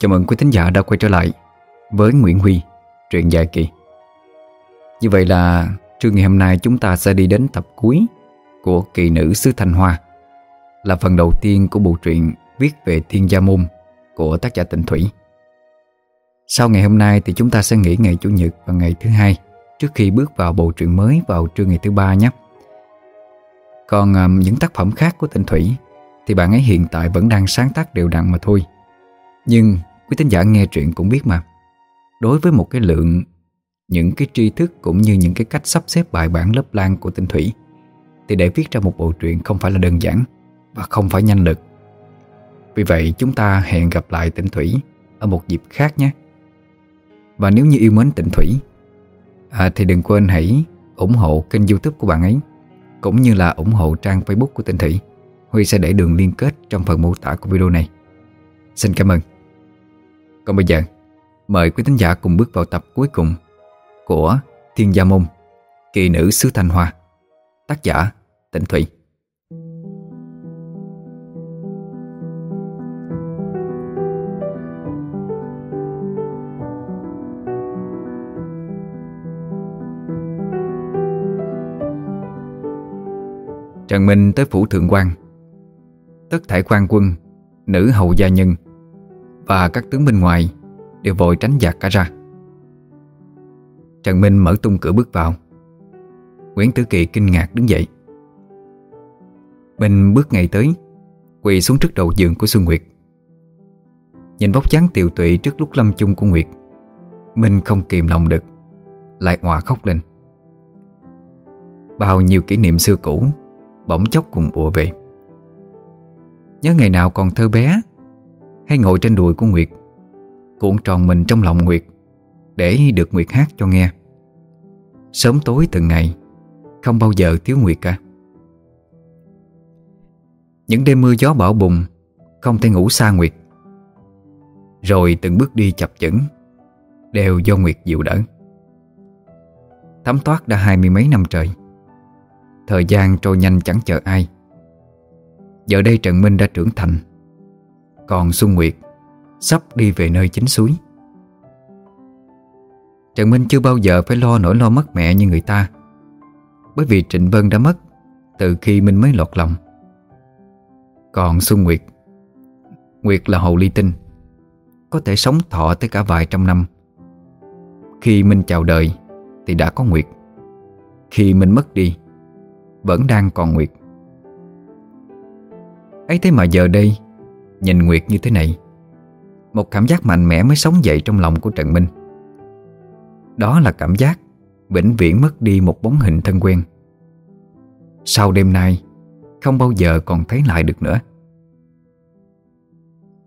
Chào mừng quý thính giả đã quay trở lại với Nguyễn Huy, truyện dài kỳ. Như vậy là trưa ngày hôm nay chúng ta sẽ đi đến tập cuối của kỳ nữ xứ Thanh Hoa là phần đầu tiên của bộ truyện viết về thiên gia môn của tác giả Tịnh Thủy. Sau ngày hôm nay thì chúng ta sẽ nghỉ ngày Chủ nhật và ngày thứ hai trước khi bước vào bộ truyện mới vào trưa ngày thứ ba nhé. Còn um, những tác phẩm khác của Tịnh Thủy thì bạn ấy hiện tại vẫn đang sáng tác đều đặn mà thôi. Nhưng quý tín giả nghe truyện cũng biết mà. Đối với một cái lượng Những cái tri thức cũng như những cái cách sắp xếp bài bản lớp lan của tinh thủy Thì để viết ra một bộ truyện không phải là đơn giản Và không phải nhanh lực. Vì vậy chúng ta hẹn gặp lại tinh thủy Ở một dịp khác nhé. Và nếu như yêu mến tịnh thủy à, Thì đừng quên hãy ủng hộ kênh youtube của bạn ấy Cũng như là ủng hộ trang facebook của tịnh thủy. Huy sẽ để đường liên kết trong phần mô tả của video này. Xin cảm ơn còn bây giờ, Mời quý thính giả cùng bước vào tập cuối cùng Của Thiên Gia Môn, Kỳ nữ xứ Thanh Hoa, Tác giả Tịnh Thủy Trần Minh tới phủ thượng quan. Tất thải quan quân, Nữ hầu gia nhân và các tướng bên ngoài Đều vội tránh giặc cả ra. Trần Minh mở tung cửa bước vào. Nguyễn Tử Kỳ kinh ngạc đứng dậy. Minh bước ngay tới, Quỳ xuống trước đầu giường của Xuân Nguyệt. Nhìn vóc dáng tiều tụy trước lúc lâm chung của Nguyệt Minh không kìm lòng được, Lại hòa khóc lên. Bao nhiêu kỷ niệm xưa cũ Bỗng chốc cùng ùa về. Nhớ ngày nào còn thơ bé hay ngồi trên đùi của Nguyệt. Cuộn tròn mình trong lòng Nguyệt, Để được Nguyệt hát cho nghe. Sớm tối từng ngày, Không bao giờ thiếu Nguyệt cả. Những đêm mưa gió bão bùng, Không thể ngủ xa Nguyệt. Rồi từng bước đi chập chững, Đều do Nguyệt dịu đỡ. Thấm toát đã hai mươi mấy năm trời, Thời gian trôi nhanh chẳng chờ ai. Giờ đây Trần Minh đã trưởng thành còn Xuân Nguyệt Sắp đi về nơi chính suối. Trần Minh chưa bao giờ phải lo nỗi lo mất mẹ như người ta, Bởi vì Trịnh Vân đã mất Từ khi Minh mới lọt lòng. Còn Xuân Nguyệt Nguyệt là hậu ly tinh, Có thể sống thọ tới cả vài trăm năm. Khi Minh chào đời Thì đã có Nguyệt. Khi Minh mất đi, Vẫn đang còn Nguyệt. Ấy thế mà giờ đây Nhìn Nguyệt như thế này. Một cảm giác mạnh mẽ mới sống dậy trong lòng của Trần Minh. Đó là cảm giác Vĩnh viễn mất đi một bóng hình thân quen. Sau đêm nay, Không bao giờ còn thấy lại được nữa.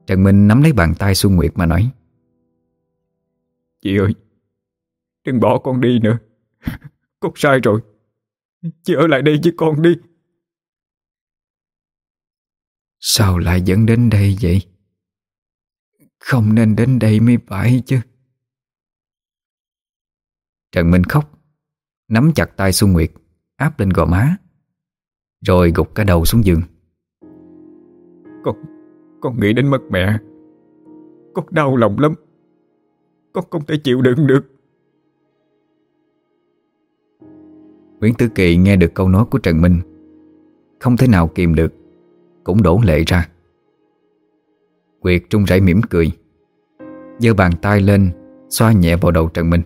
Trần Minh nắm lấy bàn tay Xuân Nguyệt mà nói, Chị ơi, Đừng bỏ con đi nữa. Con sai rồi. Chị ở lại đây với con đi. Sao lại dẫn đến đây vậy? Không nên đến đây mới phải chứ. Trần Minh khóc Nắm chặt tay Xuân Nguyệt Áp lên gò má Rồi gục cả đầu xuống giường. Con Con nghĩ đến mất mẹ. Con đau lòng lắm. Con không thể chịu đựng được. Nguyễn Tử Kỳ nghe được câu nói của Trần Minh Không thể nào kìm được cũng đổ lệ ra. Quyệt trung rẩy mỉm cười, giơ bàn tay lên, Xoa nhẹ vào đầu Trần Minh.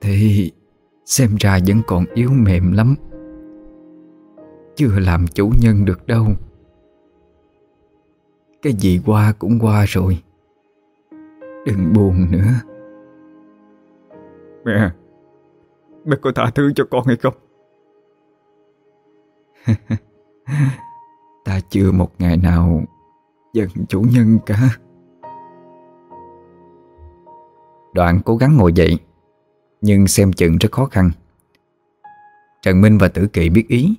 Thì xem ra vẫn còn yếu mềm lắm. Chưa làm chủ nhân được đâu. Cái gì qua cũng qua rồi. Đừng buồn nữa. Mẹ Mẹ có tha thứ cho con hay không? Ta chưa một ngày nào giận chủ nhân cả. Đoạn cố gắng ngồi dậy, Nhưng xem chừng rất khó khăn. Trần Minh và Tử Kỵ biết ý,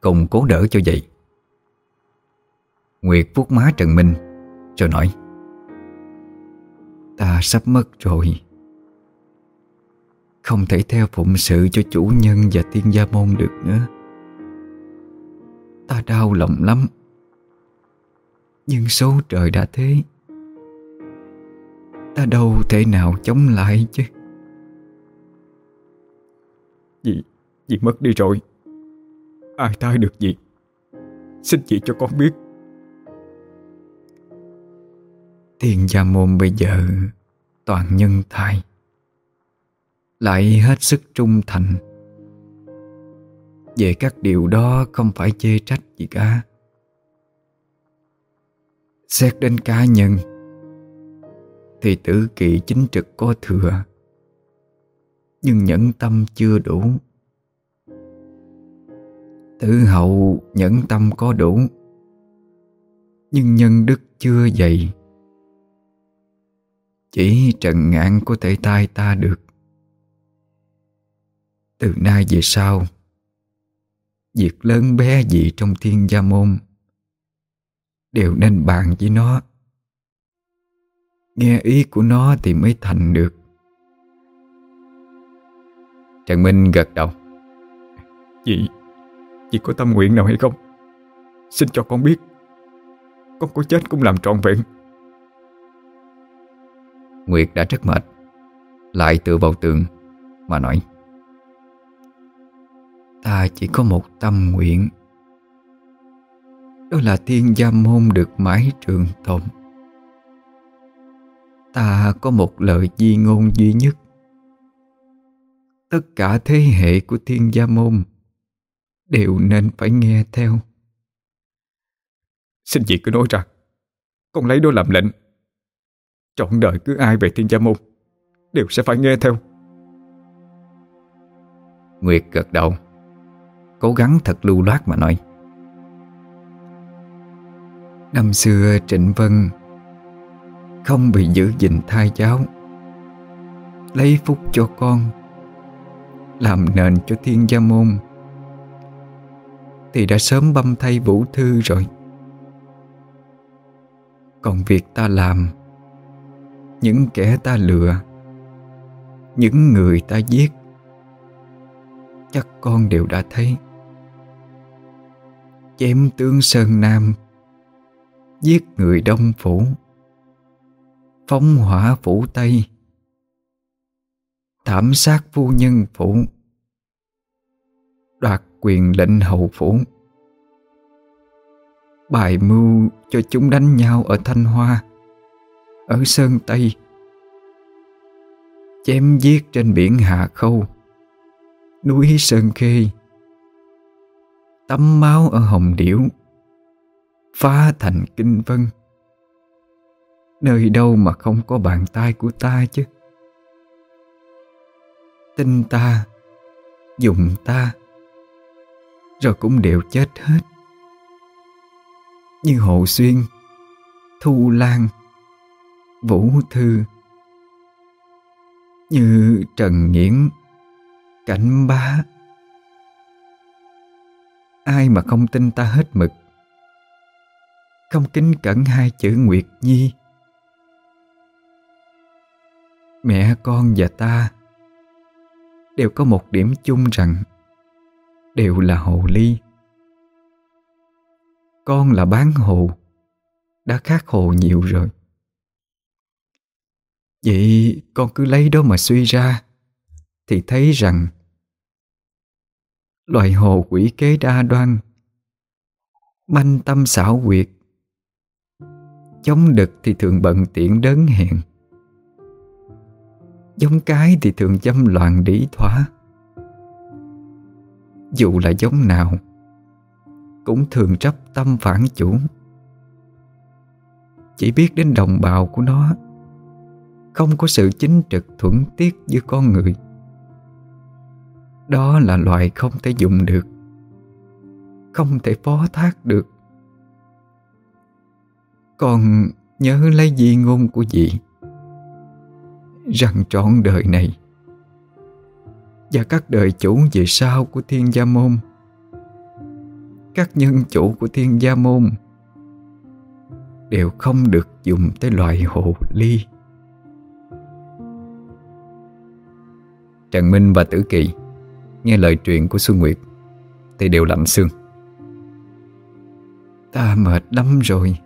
Cùng cố đỡ cho dậy. Nguyệt vuốt má Trần Minh, Rồi nói, Ta sắp mất rồi. Không thể theo phụng sự cho chủ nhân và tiên gia môn được nữa. Ta đau lòng lắm. Nhưng số trời đã thế. Ta đâu thể nào chống lại chứ? Dì, dì mất đi rồi. Ai thay được gì Xin chị cho con biết. Thiên gia môn bây giờ Toàn nhân thai Lại hết sức trung thành về các điều đó không phải chê trách gì cả. Xét đến cá nhân, Thì tử kỵ chính trực có thừa, Nhưng nhẫn tâm chưa đủ. Tử hậu nhẫn tâm có đủ, Nhưng nhân đức chưa dày. Chỉ trần ngạn có thể tai ta được. Từ nay về sau Việc lớn bé gì trong thiên gia môn. Đều nên bàn với nó. Nghe ý của nó thì mới thành được. Trần Minh gật đầu. Chị Chị có tâm nguyện nào hay không? Xin cho con biết. Con có chết cũng làm trọn vẹn. Nguyệt đã rất mệt Lại tựa vào tường Mà nói Ta chỉ có một tâm nguyện. Đó là thiên gia môn được mãi trường tồn. Ta có một lời di ngôn duy nhất. Tất cả thế hệ của thiên gia môn Đều nên phải nghe theo. Xin chị cứ nói ra. Con lấy đó làm lệnh. Trọn đời cứ ai về thiên gia môn Đều sẽ phải nghe theo. Nguyệt gật đầu Cố gắng thật lưu loát mà nói. Năm xưa Trịnh Vân Không bị giữ gìn thai cháu Lấy phúc cho con, Làm nền cho thiên gia môn, Thì đã sớm băm thay vũ thư rồi. Còn việc ta làm, Những kẻ ta lừa, Những người ta giết, Chắc con đều đã thấy. Chém tướng Sơn Nam, Giết người Đông Phủ, Phóng hỏa Phủ Tây, Thảm sát phu nhân Phủ, Đoạt quyền lệnh hậu Phủ. Bài mưu cho chúng đánh nhau ở Thanh Hoa, Ở Sơn Tây, Chém giết trên biển Hạ Khâu, Núi Sơn Khê. Tắm máu ở Hồng Điểu. Phá thành Kinh Vân. Nơi đâu mà không có bàn tay của ta chứ? Tin ta, Dùng ta, Rồi cũng đều chết hết. Như Hồ Xuyên, Thu Lan, Vũ Thư, Như Trần Nghiễn, Cảnh bá. Ai mà không tin ta hết mực? Không kính cẩn hai chữ Nguyệt Nhi. Mẹ con và ta Đều có một điểm chung rằng Đều là hồ ly. Con là bán hồ, Đã khác hồ nhiều rồi. Vậy con cứ lấy đó mà suy ra, Thì thấy rằng Loài hồ quỷ kế đa đoan. Manh tâm xảo quyệt. Chống đực thì thường bận tiện đớn hẹn Giống cái thì thường dâm loạn đỉ thỏa Dù là giống nào, Cũng thường chấp tâm phản chủ. Chỉ biết đến đồng bào của nó, Không có sự chính trực thuận tiết như con người đó là loại không thể dùng được. Không thể phó thác được. Còn nhớ lấy di ngôn của dì. Rằng trọn đời này, Và các đời chủ về sau của thiên gia môn, Các nhân chủ của thiên gia môn Đều không được dùng tới loại hồ ly. Trần Minh và Tử Kỳ Nghe lời truyền của Xuân Nguyệt, Thì đều lạnh xương. Ta mệt lắm rồi,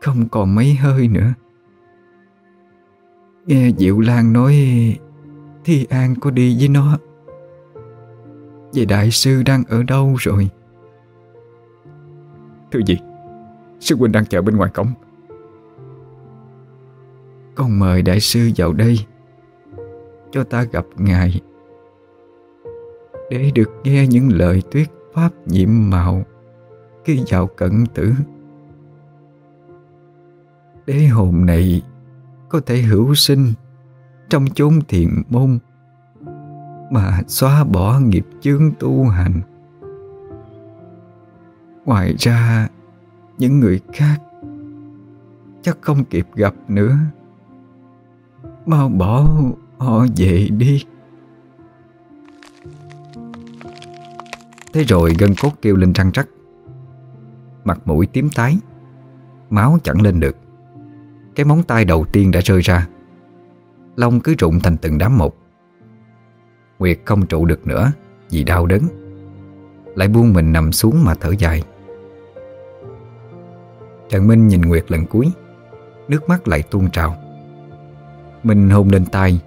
Không còn mấy hơi nữa. Nghe Diệu Lan nói, Thi An có đi với nó. Vậy đại sư đang ở đâu rồi? Thưa gì Sư huynh đang chờ bên ngoài cổng. Con mời đại sư vào đây, Cho ta gặp ngài. Để được nghe những lời tuyết pháp nhiệm mạo Khi vào cận tử. Để hồn này Có thể hữu sinh Trong chốn thiền môn Mà xóa bỏ nghiệp chướng tu hành. Ngoài ra, Những người khác Chắc không kịp gặp nữa, Mau bỏ họ về đi. Thế rồi gân cốt kêu lên trăng trắc Mặt mũi tím tái, Máu chẳng lên được. Cái móng tay đầu tiên đã rơi ra. Lông cứ rụng thành từng đám một Nguyệt không trụ được nữa Vì đau đớn. Lại buông mình nằm xuống mà thở dài. Trần Minh nhìn Nguyệt lần cuối, Nước mắt lại tuôn trào. Minh hôn lên tay,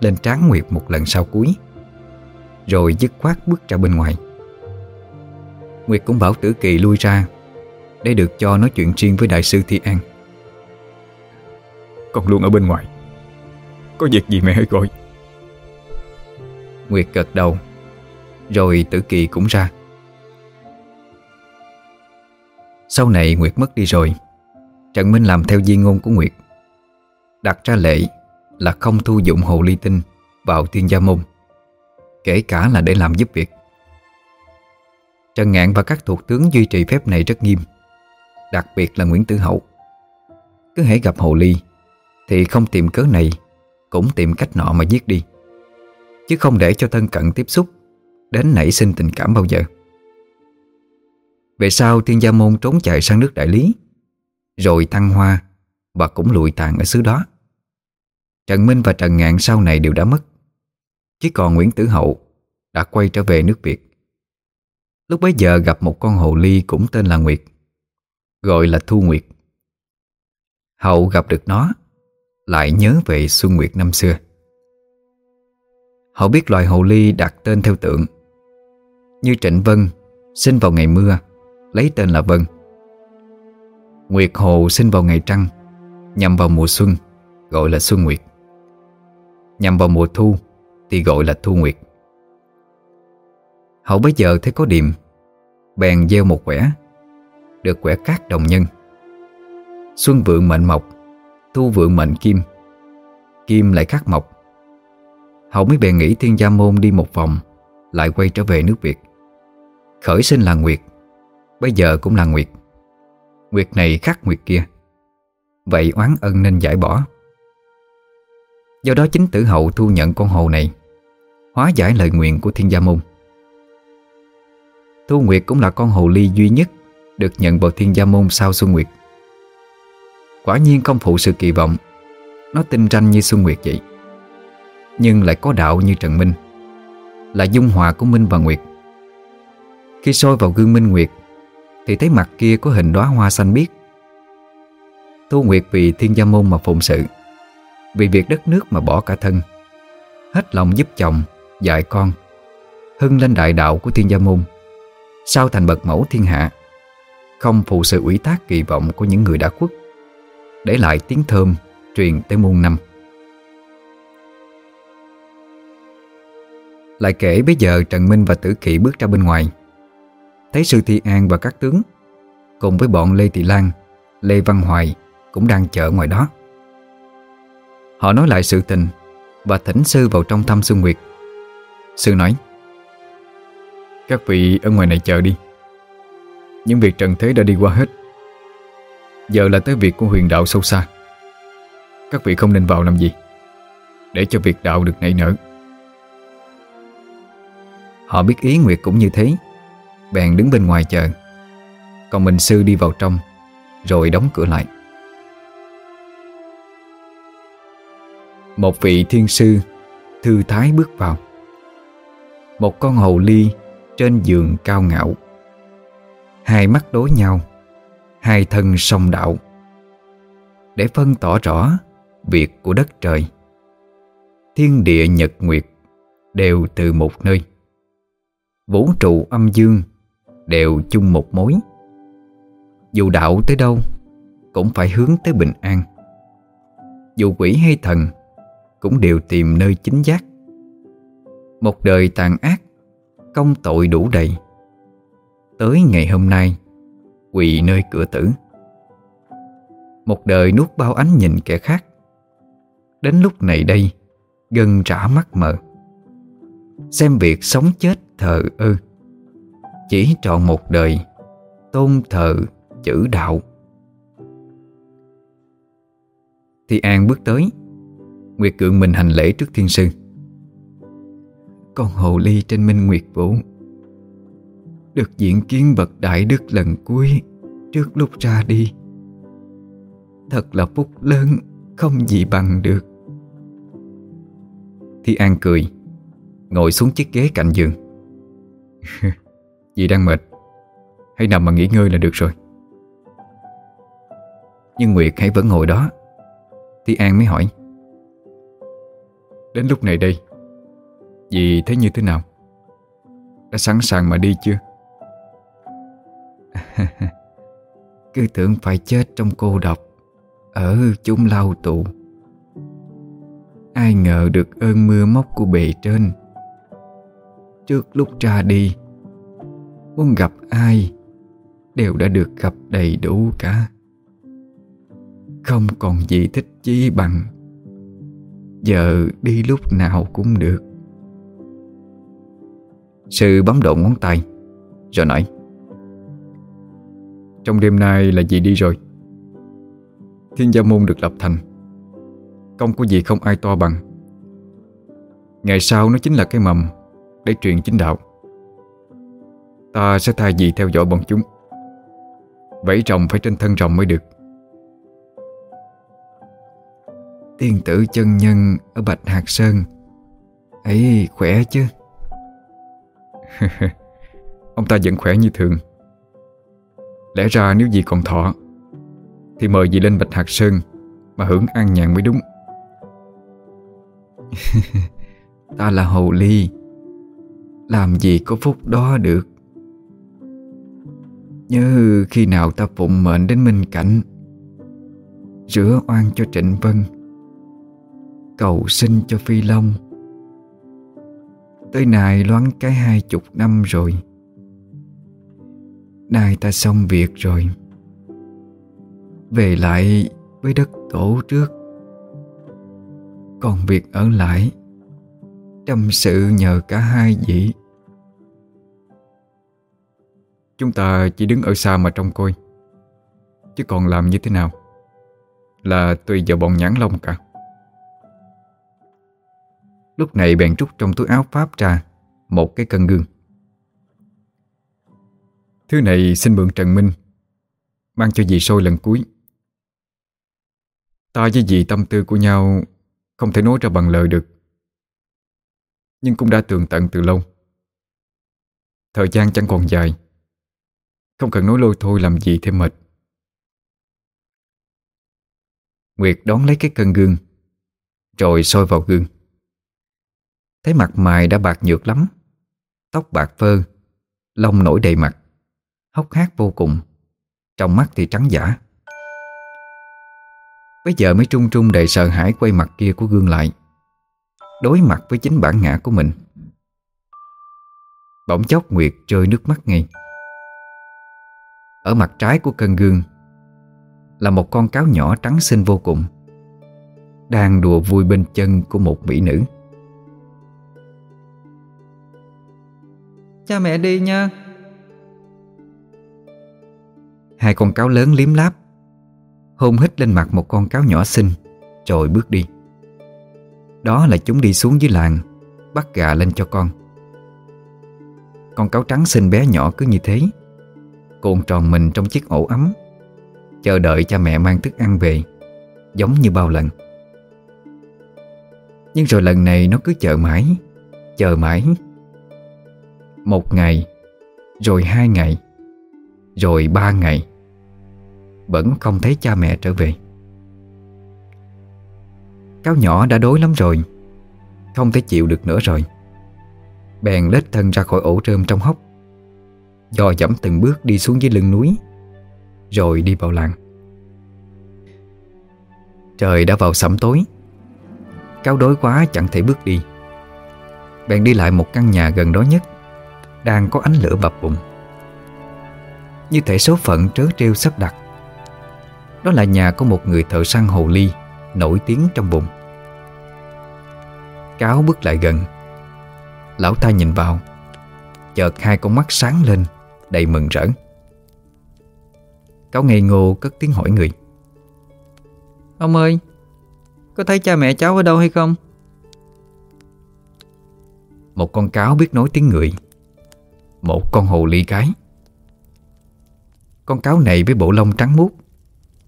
Lên trán Nguyệt một lần sau cuối, Rồi dứt khoát bước ra bên ngoài. Nguyệt cũng bảo Tử Kỳ lui ra Để được cho nói chuyện riêng với Đại sư Thi An. Con luôn ở bên ngoài. Có việc gì mẹ hãy gọi. Nguyệt gật đầu Rồi Tử Kỳ cũng ra. Sau này Nguyệt mất đi rồi Trần Minh làm theo di ngôn của Nguyệt. Đặt ra lệ là không thu dụng hồ ly tinh vào thiên gia môn Kể cả là để làm giúp việc Trần Ngạn và các thuộc tướng duy trì phép này rất nghiêm, Đặc biệt là Nguyễn Tử Hậu. Cứ hãy gặp hồ ly, Thì không tìm cớ này, Cũng tìm cách nọ mà giết đi. Chứ không để cho thân cận tiếp xúc, Đến nảy sinh tình cảm bao giờ. Về sau, thiên gia môn trốn chạy sang nước đại lý, Rồi thăng hoa Và cũng lụi tàn ở xứ đó. Trần Minh và Trần Ngạn sau này đều đã mất, Chỉ còn Nguyễn Tử Hậu Đã quay trở về nước Việt. Lúc bấy giờ gặp một con hồ ly cũng tên là Nguyệt, Gọi là Thu Nguyệt. Hậu gặp được nó, Lại nhớ về Xuân Nguyệt năm xưa. Hậu biết loài hồ ly đặt tên theo tượng. Như Trịnh Vân Sinh vào ngày mưa, Lấy tên là Vân. Nguyệt Hồ sinh vào ngày trăng, Nhằm vào mùa xuân, Gọi là Xuân Nguyệt. Nhằm vào mùa thu Thì gọi là Thu Nguyệt. Hậu bấy giờ thấy có điểm Bèn gieo một quẻ, Được quẻ cát đồng nhân. Xuân vượng mệnh mộc, Thu vượng mệnh kim Kim lại khắc mộc. Hậu mới bèn nghĩ thiên gia môn đi một vòng, Lại quay trở về nước Việt. Khởi sinh là Nguyệt, Bây giờ cũng là Nguyệt. Nguyệt này khắc Nguyệt kia, Vậy oán ân nên giải bỏ. Do đó chính tử hậu thu nhận con hồ này, Hóa giải lời nguyện của thiên gia môn. Thu Nguyệt cũng là con hồ ly duy nhất Được nhận vào thiên gia môn sau Xuân Nguyệt. Quả nhiên không phụ sự kỳ vọng Nó tinh ranh như Xuân Nguyệt vậy. Nhưng lại có đạo như Trần Minh Là dung hòa của Minh và Nguyệt. Khi soi vào gương Minh Nguyệt Thì thấy mặt kia có hình đóa hoa xanh biếc. Thu Nguyệt vì thiên gia môn mà phụng sự Vì việc đất nước mà bỏ cả thân Hết lòng giúp chồng, dạy con Hưng lên đại đạo của thiên gia môn. Sao thành bậc mẫu thiên hạ? Không phụ sự ủy thác kỳ vọng của những người đã khuất. Để lại tiếng thơm Truyền tới muôn năm. Lại kể bây giờ Trần Minh và Tử Kỵ bước ra bên ngoài. Thấy Sư Thi An và các tướng, Cùng với bọn Lê Thị Lan, Lê Văn Hoài Cũng đang chờ ngoài đó. Họ nói lại sự tình Và thỉnh sư vào trong thăm Xuân Nguyệt. Sư nói các vị ở ngoài này chờ đi. Những việc trần thế đã đi qua hết. Giờ là tới việc của huyền đạo sâu xa. Các vị không nên vào làm gì, Để cho việc đạo được nảy nở. Họ biết ý Nguyệt cũng như thế, Bèn đứng bên ngoài chờ. Còn mình sư đi vào trong, Rồi đóng cửa lại. Một vị thiên sư Thư thái bước vào. Một con hồ ly trên giường cao ngạo. Hai mắt đối nhau, Hai thân song đạo. Để phân tỏ rõ Việc của đất trời, Thiên địa nhật nguyệt Đều từ một nơi. Vũ trụ âm dương Đều chung một mối. Dù đạo tới đâu Cũng phải hướng tới bình an. Dù quỷ hay thần Cũng đều tìm nơi chính giác. Một đời tàn ác Công tội đủ đầy. Tới ngày hôm nay, Quỳ nơi cửa tử. Một đời nuốt bao ánh nhìn kẻ khác. Đến lúc này đây Gần trả mắt mờ. Xem việc sống chết thờ ơ. Chỉ trọn một đời, Tôn thờ chữ đạo. Thì An bước tới, Nguyệt Cượng mình hành lễ trước thiên sư. Con hồ ly trên minh Nguyệt Vũ. Được diễn kiến bậc đại đức lần cuối, Trước lúc ra đi. Thật là phúc lớn, Không gì bằng được. Thi An cười, Ngồi xuống chiếc ghế cạnh giường. Dì đang mệt, Hãy nằm mà nghỉ ngơi là được rồi. Nhưng Nguyệt hãy vẫn ngồi đó. Thi An mới hỏi, Đến lúc này đây Dì thấy như thế nào? Đã sẵn sàng mà đi chưa? Cứ tưởng phải chết trong cô độc, Ở chúng lao tù. Ai ngờ được ơn mưa móc của bề trên. Trước lúc ra đi, Muốn gặp ai Đều đã được gặp đầy đủ cả. Không còn gì thích chí bằng. Giờ đi lúc nào cũng được. Sư bấm độ ngón tay, Rồi nói, Trong đêm nay là gì đi rồi. Thiên gia môn được lập thành. Công của dì không ai to bằng. Ngày sau nó chính là cái mầm Để truyền chính đạo. Ta sẽ thay dì theo dõi bọn chúng. Vẫy rồng phải trên thân rồng mới được. Tiên tử chân nhân Ở Bạch Hạc Sơn, ấy, khỏe chứ. Ông ta vẫn khỏe như thường. Lẽ ra nếu dì còn thọ, Thì mời dì lên Bạch Hạc Sơn Mà hưởng an nhàn mới đúng. Ta là hồ ly. Làm gì có phúc đó được. Nhớ khi nào ta phụng mệnh đến Minh Cảnh, Rửa oan cho Trịnh Vân, Cầu sinh cho Phi Long. Tới nay loáng cái hai chục năm rồi. Nay ta xong việc rồi. Về lại với đất tổ trước. Còn việc ở lại, Tâm sự nhờ cả hai vị. Chúng ta chỉ đứng ở xa mà trông coi. Chứ còn làm như thế nào? Là tùy vào bọn nhãn lông cả. Lúc này bèn rút trong túi áo pháp ra Một cái cân gương. Thứ này xin mượn Trần Minh Mang cho dì sôi lần cuối. Ta với dì tâm tư của nhau không thể nói ra bằng lời được, Nhưng cũng đã tường tận từ lâu. Thời gian chẳng còn dài, Không cần nói lôi thôi làm gì thêm mệt. Nguyệt đón lấy cái cân gương, Rồi soi vào gương. Thấy mặt mày đã bạc nhược lắm. Tóc bạc phơ, Lông nổi đầy mặt, Hốc hác vô cùng, Trong mắt thì trắng giả. Bây giờ mới trung trung đầy sợ hãi quay mặt kia của gương lại, Đối mặt với chính bản ngã của mình. Bỗng chốc Nguyệt rơi nước mắt ngay. Ở mặt trái của cân gương Là một con cáo nhỏ trắng xinh vô cùng, Đang đùa vui bên chân của một mỹ nữ. Cha mẹ đi nha. Hai con cáo lớn liếm láp, Hôn hít lên mặt một con cáo nhỏ xinh, Rồi bước đi. Đó là chúng đi xuống dưới làng, Bắt gà lên cho con. Con cáo trắng xinh bé nhỏ cứ như thế, Cuộn tròn mình trong chiếc ổ ấm, Chờ đợi cha mẹ mang thức ăn về, Giống như bao lần. Nhưng rồi lần này nó cứ chờ mãi Chờ mãi một ngày, Rồi hai ngày, Rồi ba ngày, vẫn không thấy cha mẹ trở về. Cáo nhỏ đã đói lắm rồi, Không thể chịu được nữa rồi. Bèn lết thân ra khỏi ổ rơm trong hốc, Dò dẫm từng bước đi xuống dưới lưng núi, Rồi đi vào làng. Trời đã vào sẩm tối Cáo đói quá chẳng thể bước đi. Bèn đi lại một căn nhà gần đó nhất đang có ánh lửa bập bùng. Như thể số phận trớ trêu sắp đặt. Đó là nhà của một người thợ săn hồ ly Nổi tiếng trong vùng. Cáo bước lại gần. Lão ta nhìn vào Chợt hai con mắt sáng lên Đầy mừng rỡ. Cáo ngây ngô cất tiếng hỏi người. Ông ơi Có thấy cha mẹ cháu ở đâu hay không? Một con cáo biết nói tiếng người Một con hồ ly cái. Con cáo này với bộ lông trắng muốt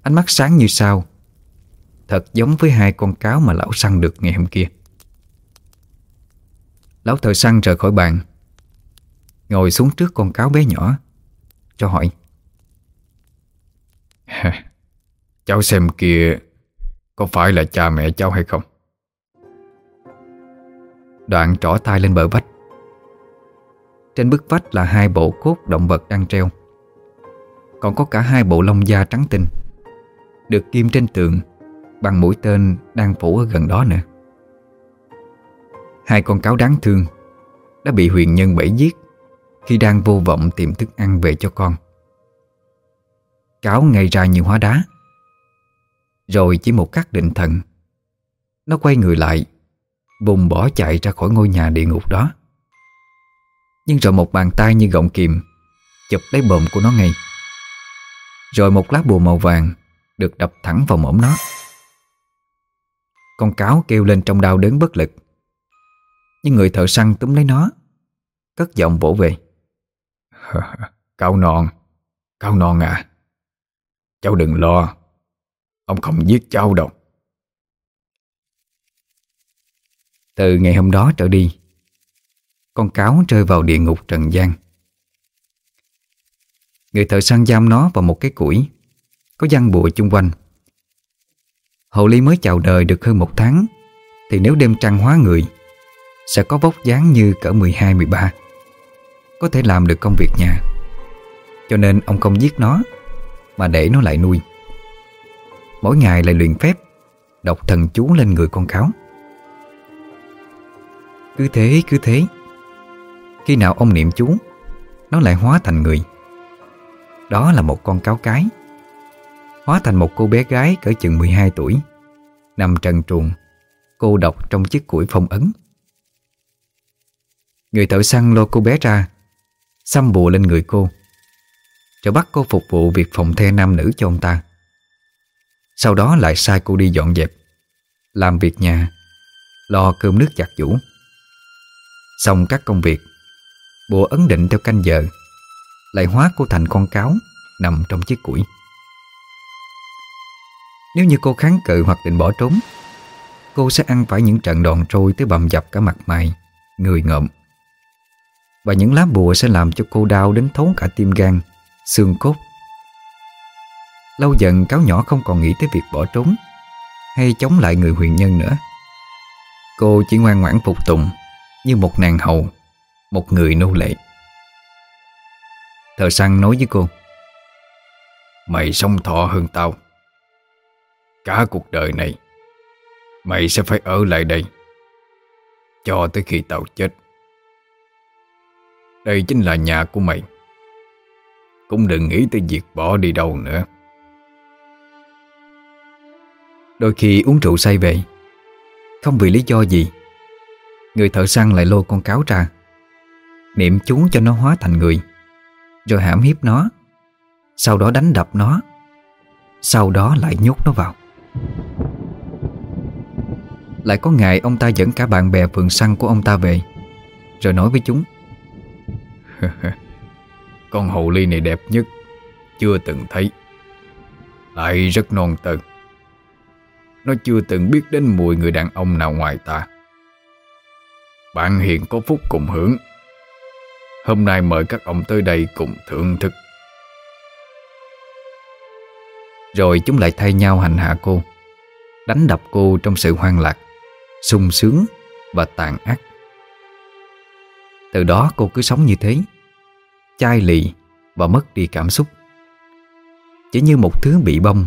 Ánh mắt sáng như sao Thật giống với hai con cáo mà lão săn được ngày hôm kia. Lão thợ săn rời khỏi bàn Ngồi xuống trước con cáo bé nhỏ Cho hỏi. Cháu xem kìa Có phải là cha mẹ cháu hay không? Đoạn trỏ tay lên bờ vách trên bức vách là hai bộ cốt động vật đang treo. Còn có cả hai bộ lông da trắng tinh, Được kim trên tường Bằng mũi tên đang phủ ở gần đó nữa. Hai con cáo đáng thương Đã bị huyền nhân bẫy giết Khi đang vô vọng tìm thức ăn về cho con. Cáo ngày ra nhiều hóa đá, Rồi chỉ một cắt định thần. Nó quay người lại, Bùng bỏ chạy ra khỏi ngôi nhà địa ngục đó. Nhưng rồi một bàn tay như gọng kìm Chụp lấy bồm của nó ngay. Rồi một lá bùa màu vàng Được đập thẳng vào mõm nó. Con cáo kêu lên trong đau đớn bất lực. Nhưng người thợ săn túm lấy nó, Cất giọng vỗ về. Cáo non Cáo non à Cháu đừng lo, Ông không giết cháu đâu. Từ ngày hôm đó trở đi con cáo rơi vào địa ngục trần gian. Người thợ săn giam nó vào một cái củi, Có giăng bùa chung quanh. Hồ ly mới chào đời được hơn một tháng, Thì nếu đêm trăng hóa người, Sẽ có vóc dáng như cỡ 12-13 Có thể làm được công việc nhà. Cho nên ông không giết nó, Mà để nó lại nuôi. Mỗi ngày lại luyện phép, Đọc thần chú lên người con cáo. Cứ thế cứ thế. Khi nào ông niệm chú, Nó lại hóa thành người. Đó là một con cáo cái, Hóa thành một cô bé gái cỡ chừng 12 tuổi, Nằm trần truồng, Cô độc trong chiếc củi phong ấn. Người thợ săn lôi cô bé ra, Xăm bùa lên người cô, Rồi bắt cô phục vụ việc phòng the nam nữ cho ông ta. Sau đó lại sai cô đi dọn dẹp, Làm việc nhà, Lo cơm nước giặt giũ. Xong các công việc Bùa ấn định theo canh giờ. Lại hóa cô thành con cáo Nằm trong chiếc củi. Nếu như cô kháng cự hoặc định bỏ trốn, Cô sẽ ăn phải những trận đòn trôi Tới bầm dập cả mặt mày, Người ngợm. Và những lá bùa sẽ làm cho cô đau đến thấu cả tim gan, Xương cốt. Lâu dần, cáo nhỏ không còn nghĩ tới việc bỏ trốn Hay chống lại người huyền nhân nữa. Cô chỉ ngoan ngoãn phục tùng Như một nàng hầu. Một người nô lệ. Thợ săn nói với cô, Mày sống thọ hơn tao. Cả cuộc đời này, Mày sẽ phải ở lại đây Cho tới khi tao chết. Đây chính là nhà của mày. Cũng đừng nghĩ tới việc bỏ đi đâu nữa. Đôi khi uống rượu say về, Không vì lý do gì, Người thợ săn lại lôi con cáo ra. Niệm chú cho nó hóa thành người, Rồi hãm hiếp nó, Sau đó đánh đập nó, Sau đó lại nhốt nó vào. Lại có ngày ông ta dẫn cả bạn bè vườn săn của ông ta về, Rồi nói với chúng, Con hồ ly này đẹp nhất, Chưa từng thấy, Lại rất non tơ. Nó chưa từng biết đến mùi người đàn ông nào ngoài ta. Bạn hiền có phúc cùng hưởng Hôm nay mời các ông tới đây cùng thưởng thức. Rồi chúng lại thay nhau hành hạ cô, Đánh đập cô trong sự hoang lạc, sung sướng và tàn ác. Từ đó cô cứ sống như thế, Chai lì và mất đi cảm xúc. Chỉ như một thứ bị bông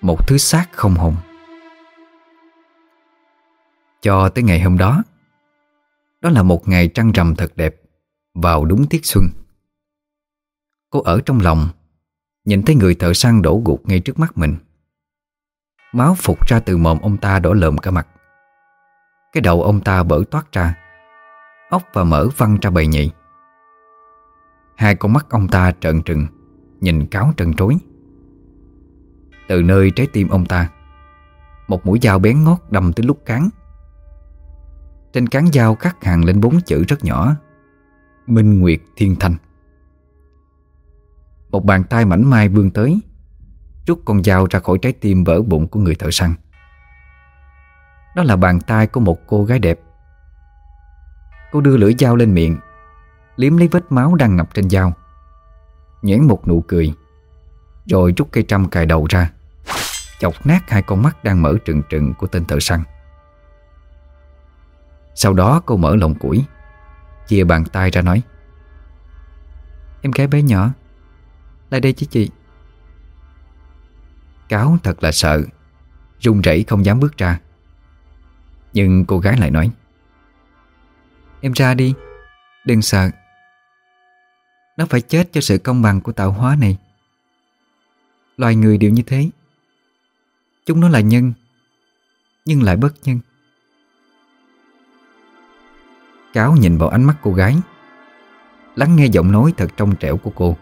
Một thứ xác không hồn. Cho tới ngày hôm đó Đó là một ngày trăng rằm thật đẹp. Vào đúng tiết xuân. Cô ở trong lòng, Nhìn thấy người thợ săn đổ gục ngay trước mắt mình. Máu phục ra từ mồm ông ta đỏ lợm cả mặt. Cái đầu ông ta bở toát ra, Ốc và mỡ văng ra bầy nhị. Hai con mắt ông ta trợn trừng, Nhìn cáo trần trối. Từ nơi trái tim ông ta, Một mũi dao bén ngót đâm tới lúc cán. Trên cán dao khắc hàng lên bốn chữ rất nhỏ. Minh Nguyệt Thiên Thanh. Một bàn tay mảnh mai vươn tới, Rút con dao ra khỏi trái tim vỡ bụng của người thợ săn. Đó là bàn tay của một cô gái đẹp. Cô đưa lưỡi dao lên miệng, Liếm lấy vết máu đang ngập trên dao Nhãn một nụ cười, Rồi rút cây trăm cài đầu ra, Chọc nát hai con mắt đang mở trừng trừng của tên thợ săn. Sau đó cô mở lồng củi Chia bàn tay ra nói. Em gái bé nhỏ, Lại đây chứ chị. Cáo thật là sợ, run rẩy không dám bước ra. Nhưng cô gái lại nói, Em ra đi, Đừng sợ. Nó phải chết cho sự công bằng của tạo hóa này. Loài người đều như thế. Chúng nó là nhân, Nhưng lại bất nhân. Cáo nhìn vào ánh mắt cô gái. Lắng nghe giọng nói thật trong trẻo của cô.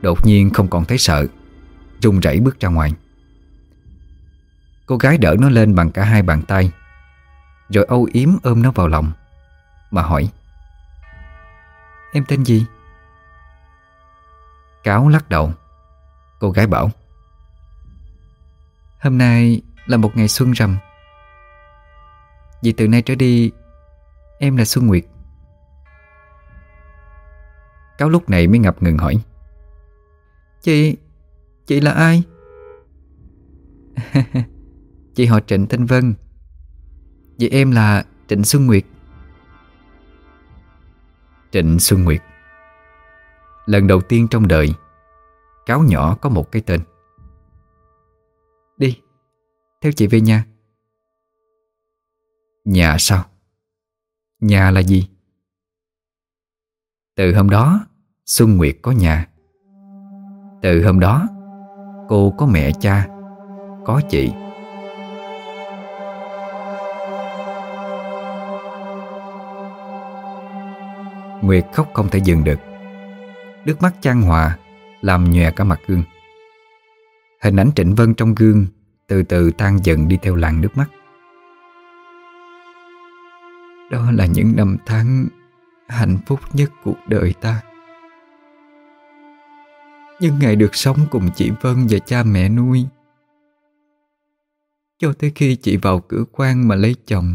Đột nhiên không còn thấy sợ, run rẩy bước ra ngoài. Cô gái đỡ nó lên bằng cả hai bàn tay, Rồi âu yếm ôm nó vào lòng, Mà hỏi, Em tên gì? Cáo lắc đầu. Cô gái bảo, Hôm nay là một ngày xuân rằm. Vì từ nay trở đi Em là Xuân Nguyệt. Cáo lúc này mới ngập ngừng hỏi. Chị Chị là ai? chị họ Trịnh Thanh Vân. Vậy em là Trịnh Xuân Nguyệt. Trịnh Xuân Nguyệt. Lần đầu tiên trong đời, Cáo nhỏ có một cái tên. Đi, Theo chị về nhà. Nhà sao? Nhà là gì? Từ hôm đó, Xuân Nguyệt có nhà. Từ hôm đó, Cô có mẹ cha, Có chị. Nguyệt khóc không thể dừng được. Nước mắt chan hòa, Làm nhòe cả mặt gương. Hình ảnh Trịnh Vân trong gương Từ từ tan dần đi theo làn nước mắt. Đó là những năm tháng Hạnh phúc nhất cuộc đời ta. Nhưng ngày được sống cùng chị Vân và cha mẹ nuôi. Cho tới khi chị vào cửa quan mà lấy chồng,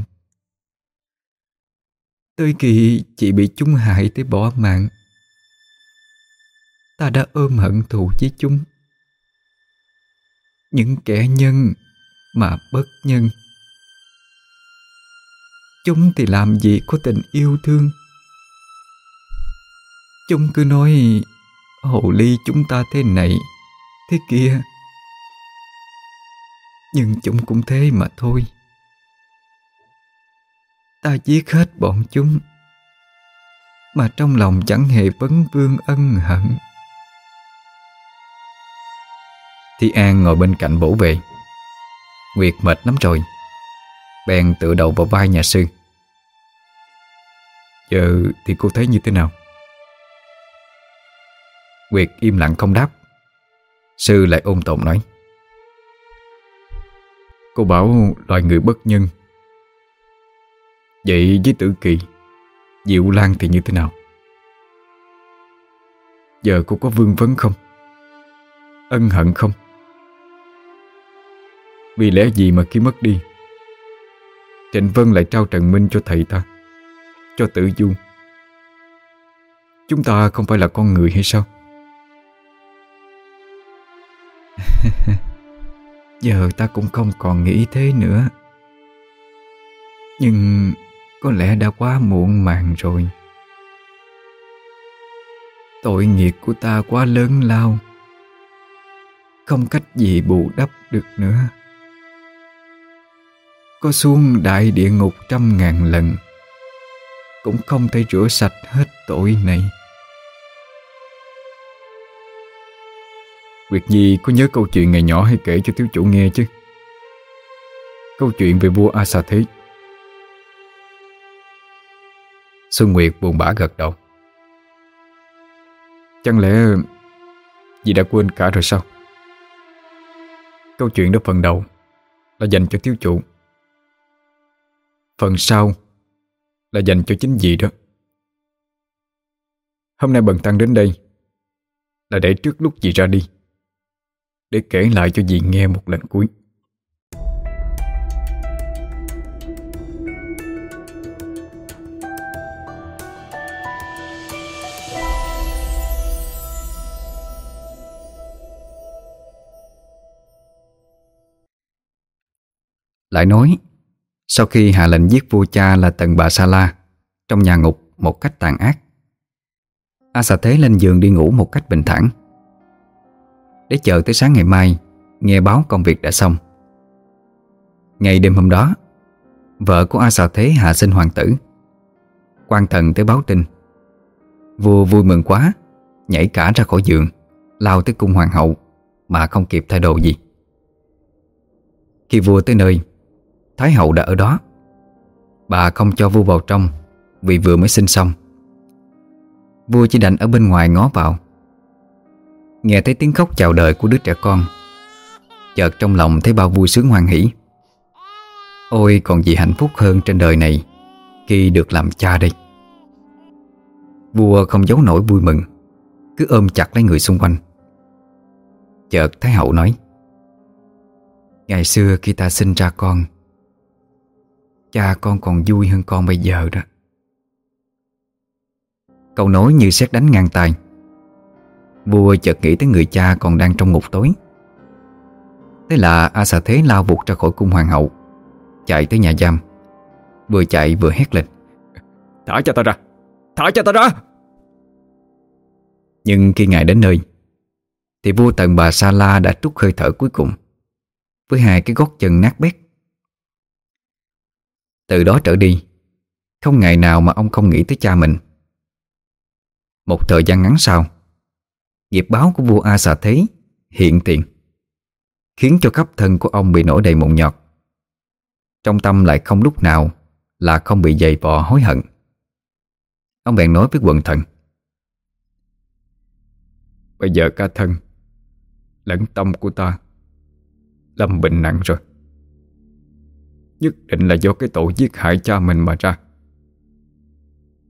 Tới khi chị bị chúng hại tới bỏ mạng, Ta đã ôm hận thù với chúng. Những kẻ nhân mà bất nhân. Chúng thì làm gì có tình yêu thương. Chúng cứ nói, Hồ ly chúng ta thế này, Thế kia. Nhưng chúng cũng thế mà thôi. Ta giết hết bọn chúng, Mà trong lòng chẳng hề vấn vương ân hận. Thi An ngồi bên cạnh bổ vệ. Nguyệt mệt lắm rồi. Bèn tựa đầu vào vai nhà sư. Giờ thì cô thấy như thế nào? Nguyệt im lặng không đáp. Sư lại ôn tồn nói. Cô bảo loài người bất nhân. Vậy với tử kỳ, Diệu Lan thì như thế nào? Giờ cô có vương vấn không? Ân hận không? Vì lẽ gì mà khi mất đi Trịnh Vân lại trao Trần Minh cho thầy ta, Cho tự du. Chúng ta không phải là con người hay sao? Giờ ta cũng không còn nghĩ thế nữa. Nhưng có lẽ đã quá muộn màng rồi. Tội nghiệp của ta quá lớn lao. Không cách gì bù đắp được nữa. Có xuống đại địa ngục trăm ngàn lần, Cũng không thể rửa sạch hết tội này. Nguyệt Nhi, có nhớ câu chuyện ngày nhỏ hay kể cho thiếu chủ nghe chứ? Câu chuyện về vua Asa Thế Xuân Nguyệt buồn bã gật đầu. Chẳng lẽ Dì đã quên cả rồi sao? Câu chuyện đó phần đầu Là dành cho thiếu chủ. Phần sau Là dành cho chính dì đó. Hôm nay bần tăng đến đây Là để trước lúc dì ra đi, Để kể lại cho dì nghe một lần cuối. Lại nói sau khi hạ lệnh giết vua cha là Tần Bà Sa La, Trong nhà ngục một cách tàn ác A Sa Thế lên giường đi ngủ một cách bình thản. Để chờ tới sáng ngày mai, Nghe báo công việc đã xong. Ngày đêm hôm đó, Vợ của A Sa Thế hạ sinh hoàng tử. Quan thần tới báo tin. Vua vui mừng quá, Nhảy cả ra khỏi giường, Lao tới cung hoàng hậu Mà không kịp thay đồ gì. Khi vua tới nơi Thái hậu đã ở đó. Bà không cho vua vào trong, Vì vừa mới sinh xong. Vua chỉ đành ở bên ngoài ngó vào. Nghe thấy tiếng khóc chào đời của đứa trẻ con, Chợt trong lòng thấy bao vui sướng hoan hỷ. Ôi, còn gì hạnh phúc hơn trên đời này Khi được làm cha đây. Vua không giấu nổi vui mừng, Cứ ôm chặt lấy người xung quanh. Chợt Thái hậu nói, Ngày xưa khi ta sinh ra con Cha con còn vui hơn con bây giờ đó. Câu nói như xét đánh ngang tay Vua chợt nghĩ tới người cha còn đang trong ngục tối. Thế là A Xà Thế lao vụt ra khỏi cung hoàng hậu Chạy tới nhà giam. Vừa chạy vừa hét lên. Thả cho ta ra! Thả cho ta ra! Nhưng khi ngài đến nơi Thì vua tần bà Sa La đã trút hơi thở cuối cùng Với hai cái gót chân nát bét từ đó trở đi, Không ngày nào mà ông không nghĩ tới cha mình. Một thời gian ngắn sau, Nghiệp báo của vua A Xà Thế hiện tiền, Khiến cho khắp thân của ông bị nổi đầy mụn nhọt. Trong tâm lại không lúc nào Là không bị dày vò hối hận. Ông bèn nói với quần thần, Bây giờ cả thân, Lẫn tâm của ta Lâm bệnh nặng rồi. Nhất định là do cái tội giết hại cha mình mà ra.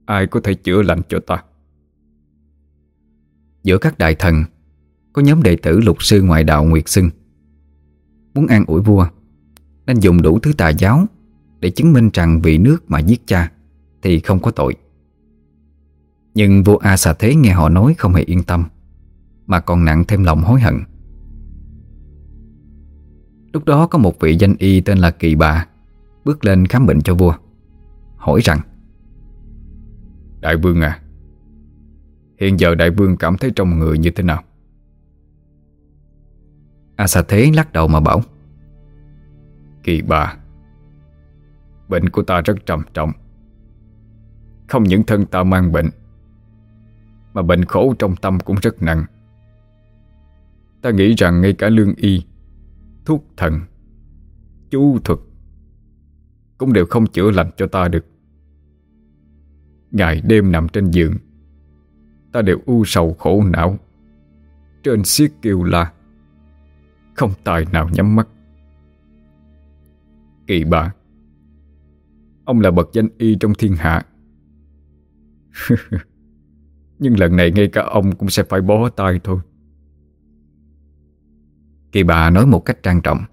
Ai có thể chữa lành cho ta? Giữa các đại thần, Có nhóm đệ tử lục sư ngoại đạo Nguyệt Sưng Muốn an ủi vua, Nên dùng đủ thứ tà giáo Để chứng minh rằng vì nước mà giết cha Thì không có tội. Nhưng vua A Xà Thế nghe họ nói không hề yên tâm, Mà còn nặng thêm lòng hối hận. Lúc đó có một vị danh y tên là Kỳ Bà. Bước lên khám bệnh cho vua Hỏi rằng Đại vương à Hiện giờ đại vương cảm thấy trong người như thế nào? A Sa Thế lắc đầu mà bảo Kỳ bà Bệnh của ta rất trầm trọng. Không những thân ta mang bệnh Mà bệnh khổ trong tâm cũng rất nặng. Ta nghĩ rằng ngay cả lương y Thuốc thần Chú thuật cũng đều không chữa lành cho ta được. Ngày đêm nằm trên giường, Ta đều u sầu khổ não. Trên xiết kêu la, Không tài nào nhắm mắt. Kỳ bà, Ông là bậc danh y trong thiên hạ. Nhưng lần này ngay cả ông cũng sẽ phải bó tay thôi. Kỳ bà nói một cách trang trọng.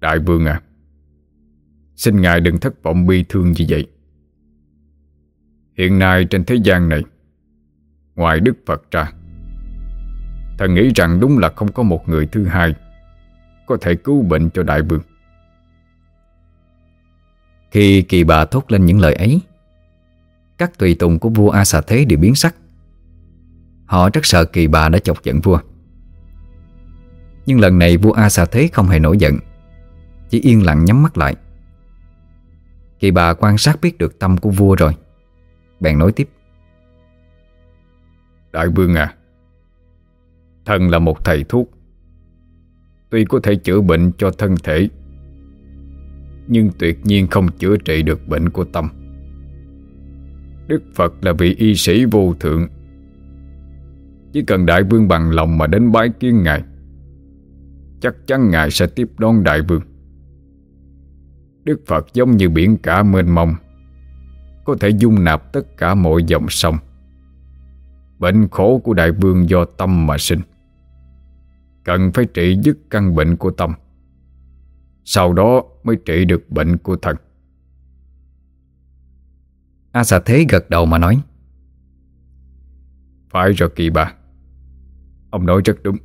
Đại vương à Xin Ngài đừng thất vọng bi thương như vậy. Hiện nay trên thế gian này, Ngoài Đức Phật ra Thần nghĩ rằng đúng là không có một người thứ hai Có thể cứu bệnh cho đại vương. Khi kỳ bà thốt lên những lời ấy, Các tùy tùng của vua A Xà Thế đều biến sắc. Họ rất sợ kỳ bà đã chọc giận vua. Nhưng lần này vua A Xà Thế không hề nổi giận, Chỉ yên lặng nhắm mắt lại. Kỳ bà quan sát biết được tâm của vua rồi, Bèn nói tiếp. Đại vương à Thần là một thầy thuốc. Tuy có thể chữa bệnh cho thân thể, Nhưng tuyệt nhiên không chữa trị được bệnh của tâm. Đức Phật là vị y sĩ vô thượng. Chỉ cần đại vương bằng lòng mà đến bái kiến Ngài, Chắc chắn Ngài sẽ tiếp đón đại vương. Đức Phật giống như biển cả mênh mông Có thể dung nạp tất cả mọi dòng sông. Bệnh khổ của đại vương do tâm mà sinh. Cần phải trị dứt căn bệnh của tâm. Sau đó mới trị được bệnh của thần A xà thế gật đầu mà nói Phải rồi kỳ bà. Ông nói rất đúng.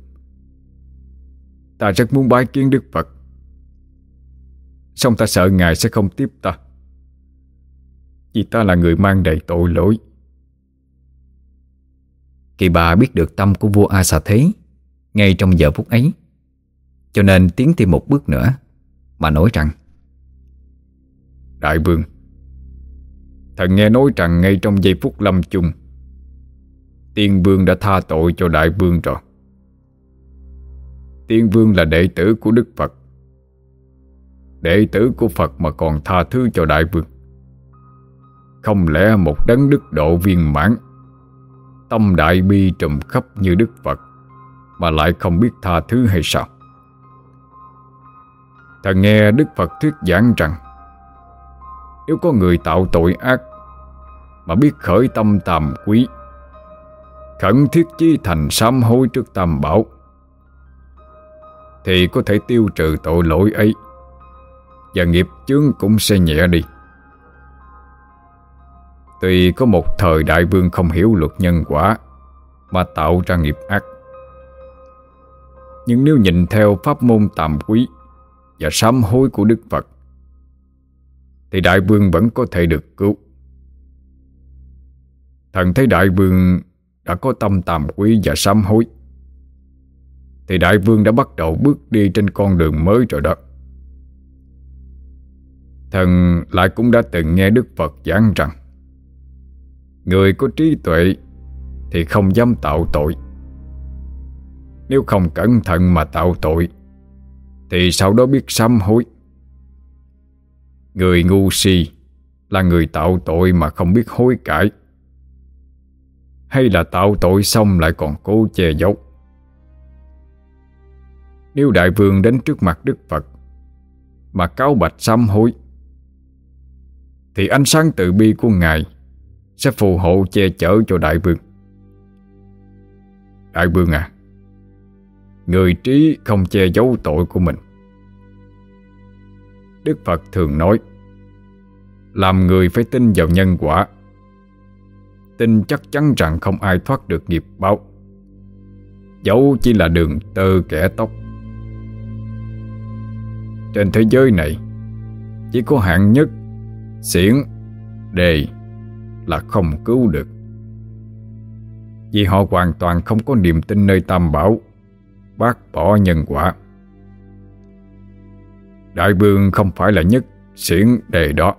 Ta rất muốn bái kiến Đức Phật Xong ta sợ Ngài sẽ không tiếp ta. Vì ta là người mang đầy tội lỗi. Kỳ bà biết được tâm của vua A xà thế, Ngay trong giờ phút ấy, Cho nên tiến thêm một bước nữa Mà nói rằng, Đại vương, Thần nghe nói rằng ngay trong giây phút lâm chung, Tiên vương đã tha tội cho đại vương rồi. Tiên vương là đệ tử của Đức Phật. Đệ tử của Phật mà còn tha thứ cho đại vương. Không lẽ một đấng đức độ viên mãn, Tâm đại bi trùm khắp như Đức Phật, Mà lại không biết tha thứ hay sao? Thần nghe Đức Phật thuyết giảng rằng, Nếu có người tạo tội ác Mà biết khởi tâm tàm quý, Khẩn thiết chi thành sám hối trước tam bảo, Thì có thể tiêu trừ tội lỗi ấy. Và nghiệp chướng cũng sẽ nhẹ đi. Tuy có một thời đại vương không hiểu luật nhân quả Mà tạo ra nghiệp ác, Nhưng nếu nhìn theo pháp môn tạm quý Và sám hối của Đức Phật, Thì đại vương vẫn có thể được cứu. Thần thấy đại vương đã có tâm tàm quý và sám hối, Thì đại vương đã bắt đầu bước đi trên con đường mới rồi đó. Thần lại cũng đã từng nghe Đức Phật giảng rằng, Người có trí tuệ Thì không dám tạo tội. Nếu không cẩn thận mà tạo tội, Thì sau đó biết sám hối. Người ngu si Là người tạo tội mà không biết hối cải. Hay là tạo tội xong lại còn cố che giấu. Nếu đại vương đến trước mặt Đức Phật Mà cáo bạch sám hối thì ánh sáng từ bi của Ngài sẽ phù hộ che chở cho đại vương. Đại vương à Người trí không che giấu tội của mình. Đức Phật thường nói, Làm người phải tin vào nhân quả. Tin chắc chắn rằng không ai thoát được nghiệp báo. Dẫu chỉ là đường tơ kẻ tóc. Trên thế giới này, Chỉ có hạng nhất Xiển Đề là không cứu được. Vì họ hoàn toàn không có niềm tin nơi tam bảo, Bác bỏ nhân quả. Đại vương không phải là nhất xiển đề đó,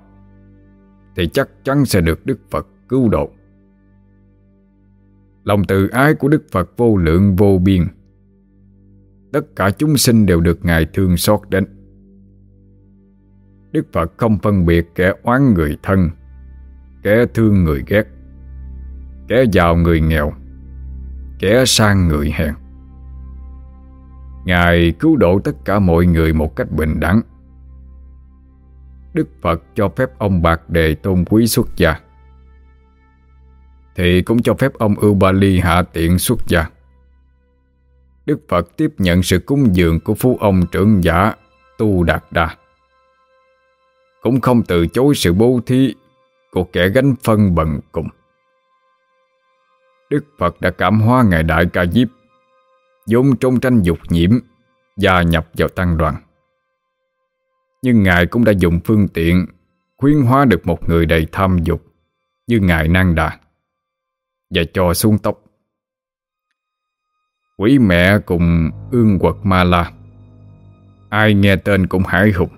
Thì chắc chắn sẽ được Đức Phật cứu độ. Lòng từ ái của Đức Phật vô lượng vô biên. Tất cả chúng sinh đều được Ngài thương xót đến. Đức Phật không phân biệt kẻ oán người thân, Kẻ thương người ghét, Kẻ giàu người nghèo, Kẻ sang người hèn. Ngài cứu độ tất cả mọi người một cách bình đẳng. Đức Phật cho phép ông bạc đề tôn quý xuất gia, Thì cũng cho phép ông Ưu Ba Ly hạ tiện xuất gia. Đức Phật tiếp nhận sự cúng dường của phú ông trưởng giả Tu Đạt Đa. Cũng không từ chối sự bố thí của kẻ gánh phân bần cùng. Đức Phật đã cảm hóa Ngài Đại Ca Diếp, vốn trong tranh dục nhiễm Gia nhập vào tăng đoàn. Nhưng Ngài cũng đã dùng phương tiện Khuyến hóa được một người đầy tham dục Như Ngài Năng Đà Và cho xuống tóc. Quý mẹ cùng ương quật Ma La, Ai nghe tên cũng hải hùng.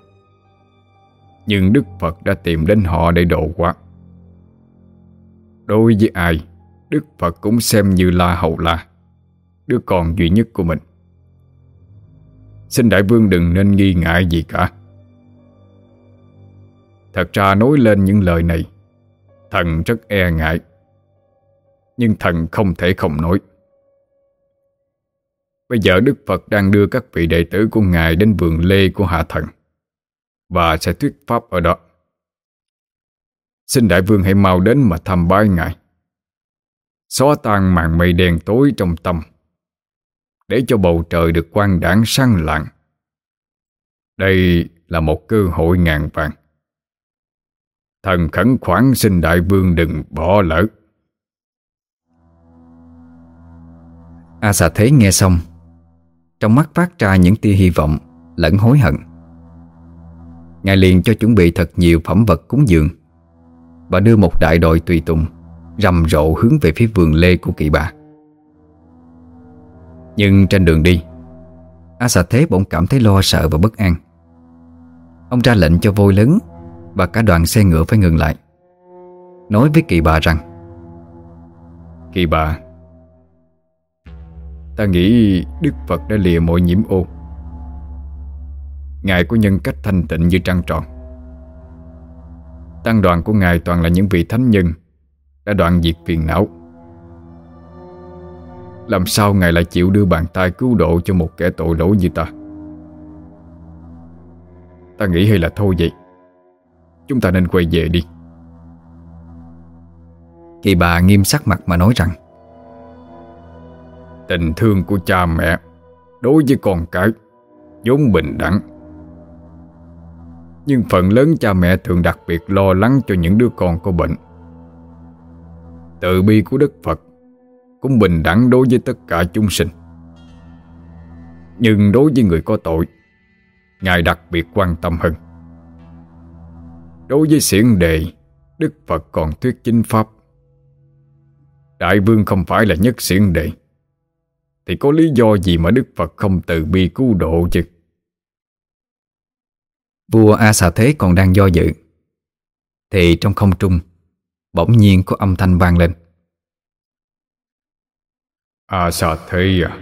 Nhưng Đức Phật đã tìm đến họ để độ quá. Đối với ai, Đức Phật cũng xem như là hậu La, Đứa con duy nhất của mình. Xin đại vương đừng nên nghi ngại gì cả. Thật ra nói lên những lời này, Thần rất e ngại, Nhưng thần không thể không nói. Bây giờ Đức Phật đang đưa các vị đệ tử của Ngài đến vườn lê của Hạ Thần và sẽ thuyết pháp ở đó. Xin Đại Vương hãy mau đến mà thăm bái Ngài. Xóa tan màn mây đen tối trong tâm, để cho bầu trời được quang đảng sáng lạng. Đây là một cơ hội ngàn vàng. Thần khẩn khoản xin Đại Vương đừng bỏ lỡ. A xà thế nghe xong, trong mắt phát ra những tia hy vọng Lẫn hối hận Ngài liền cho chuẩn bị thật nhiều phẩm vật cúng dường. Và đưa một đại đội tùy tùng, Rầm rộ hướng về phía vườn lê của kỳ bà. Nhưng trên đường đi, A xà thế bỗng cảm thấy lo sợ và bất an. Ông ra lệnh cho vôi lớn Và cả đoàn xe ngựa phải ngừng lại, Nói với kỳ bà rằng Kỳ bà, Ta nghĩ Đức Phật đã lìa mọi nhiễm ô. Ngài có nhân cách thanh tịnh như trăng tròn. Tăng đoàn của Ngài toàn là những vị thánh nhân Đã đoạn diệt phiền não. Làm sao Ngài lại chịu đưa bàn tay cứu độ cho một kẻ tội lỗi như ta? Ta nghĩ hay là thôi vậy? Chúng ta nên quay về đi. Kỳ bà nghiêm sắc mặt mà nói rằng Tình thương của cha mẹ Đối với con cái vốn bình đẳng nhưng phần lớn cha mẹ thường đặc biệt lo lắng cho những đứa con có bệnh. Từ bi của Đức Phật Cũng bình đẳng đối với tất cả chúng sinh. Nhưng đối với người có tội Ngài đặc biệt quan tâm hơn. Đối với xiển đề Đức Phật còn thuyết chính pháp. Đại vương không phải là nhất xiển đệ, thì có lý do gì mà Đức Phật không từ bi cứu độ chứ? Vua A Xà Thế còn đang do dự. Thì trong không trung, Bỗng nhiên có âm thanh vang lên. A Xà Thế à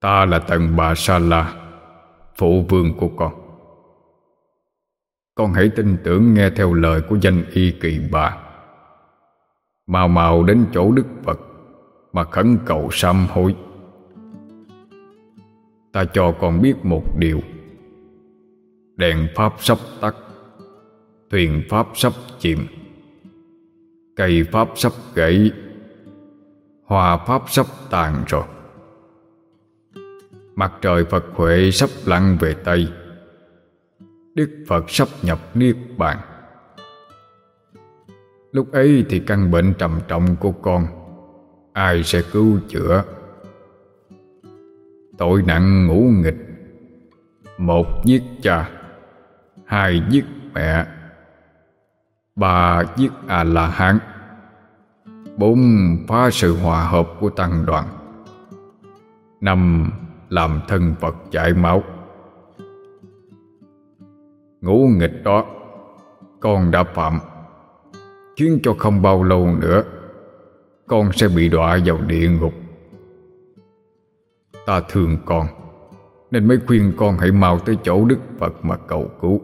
Ta là Tần Bà Sa La Phụ vương của con. Con hãy tin tưởng nghe theo lời của danh y kỳ bà. Mau mau đến chỗ Đức Phật mà khẩn cầu sám hối. Ta cho con biết một điều. Đèn Pháp sắp tắt. Thuyền Pháp sắp chìm. Cây Pháp sắp gãy. Hoa Pháp sắp tàn rồi. Mặt trời Phật Huệ sắp lặn về Tây. Đức Phật sắp nhập Niết Bàn. Lúc ấy thì căn bệnh trầm trọng của con. Ai sẽ cứu chữa? Tội nặng ngũ nghịch. Một giết cha. Hai giết mẹ. Ba giết A-la-hán. Bốn phá sự hòa hợp của tăng đoàn. Năm làm thân Phật chảy máu. Ngũ nghịch đó, Con đã phạm, Khiến cho không bao lâu nữa, con sẽ bị đọa vào địa ngục. Ta thương con, Nên mới khuyên con hãy mau tới chỗ Đức Phật mà cầu cứu.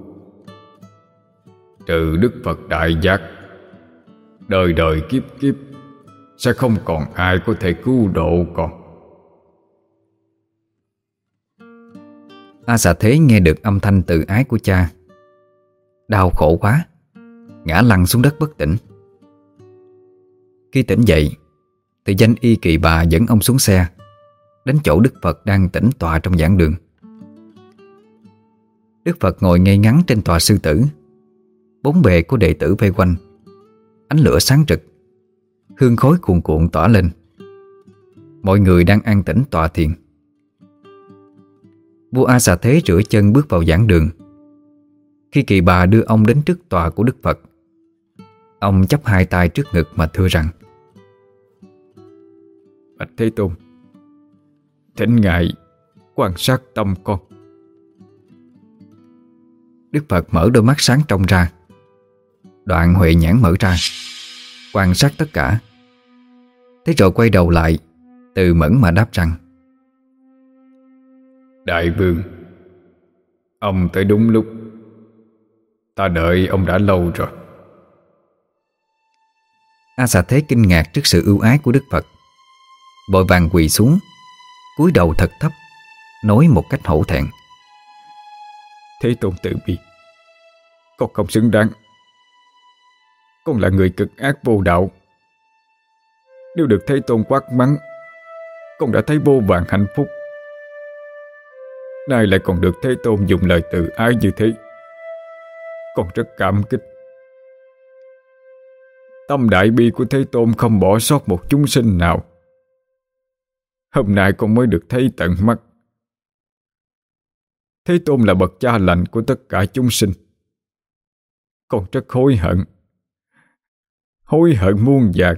Trừ Đức Phật đại giác. Đời đời kiếp kiếp, Sẽ không còn ai có thể cứu độ con. A xà thế nghe được âm thanh tự ái của cha. Đau khổ quá, Ngã lăn xuống đất bất tỉnh. Khi tỉnh dậy, Thì danh y kỳ bà dẫn ông xuống xe, Đến chỗ Đức Phật đang tĩnh tọa trong giảng đường. Đức Phật ngồi ngay ngắn trên tòa sư tử. Bốn bề của đệ tử vây quanh. Ánh lửa sáng rực Hương khói cuồn cuộn tỏa lên. Mọi người đang an tĩnh tọa thiền. Vua A Xà Thế rửa chân bước vào giảng đường. Khi kỳ bà đưa ông đến trước tòa của Đức Phật Ông chắp hai tay trước ngực mà thưa rằng Bạch Thế Tôn Thỉnh Ngài quan sát tâm con. Đức Phật mở đôi mắt sáng trong ra Đoạn huệ nhãn mở ra Quan sát tất cả. Thế rồi quay đầu lại Từ mẫn mà đáp rằng Đại vương Ông tới đúng lúc. Ta đợi ông đã lâu rồi. A xà thế kinh ngạc trước sự ưu ái của Đức Phật. Vội vàng quỳ xuống cúi đầu thật thấp Nói một cách hổ thẹn. Thế tôn tự bi Con không xứng đáng con là người cực ác vô đạo. Nếu được thấy tôn quát mắng Con đã thấy vô vàng hạnh phúc. Nay lại còn được Thế tôn dùng lời từ ái như thế. Con rất cảm kích. Tâm đại bi của Thế Tôn không bỏ sót một chúng sinh nào. Hôm nay con mới được thấy tận mắt. Thế Tôn là bậc cha lành của tất cả chúng sinh. Con rất hối hận. Hối hận muôn vàng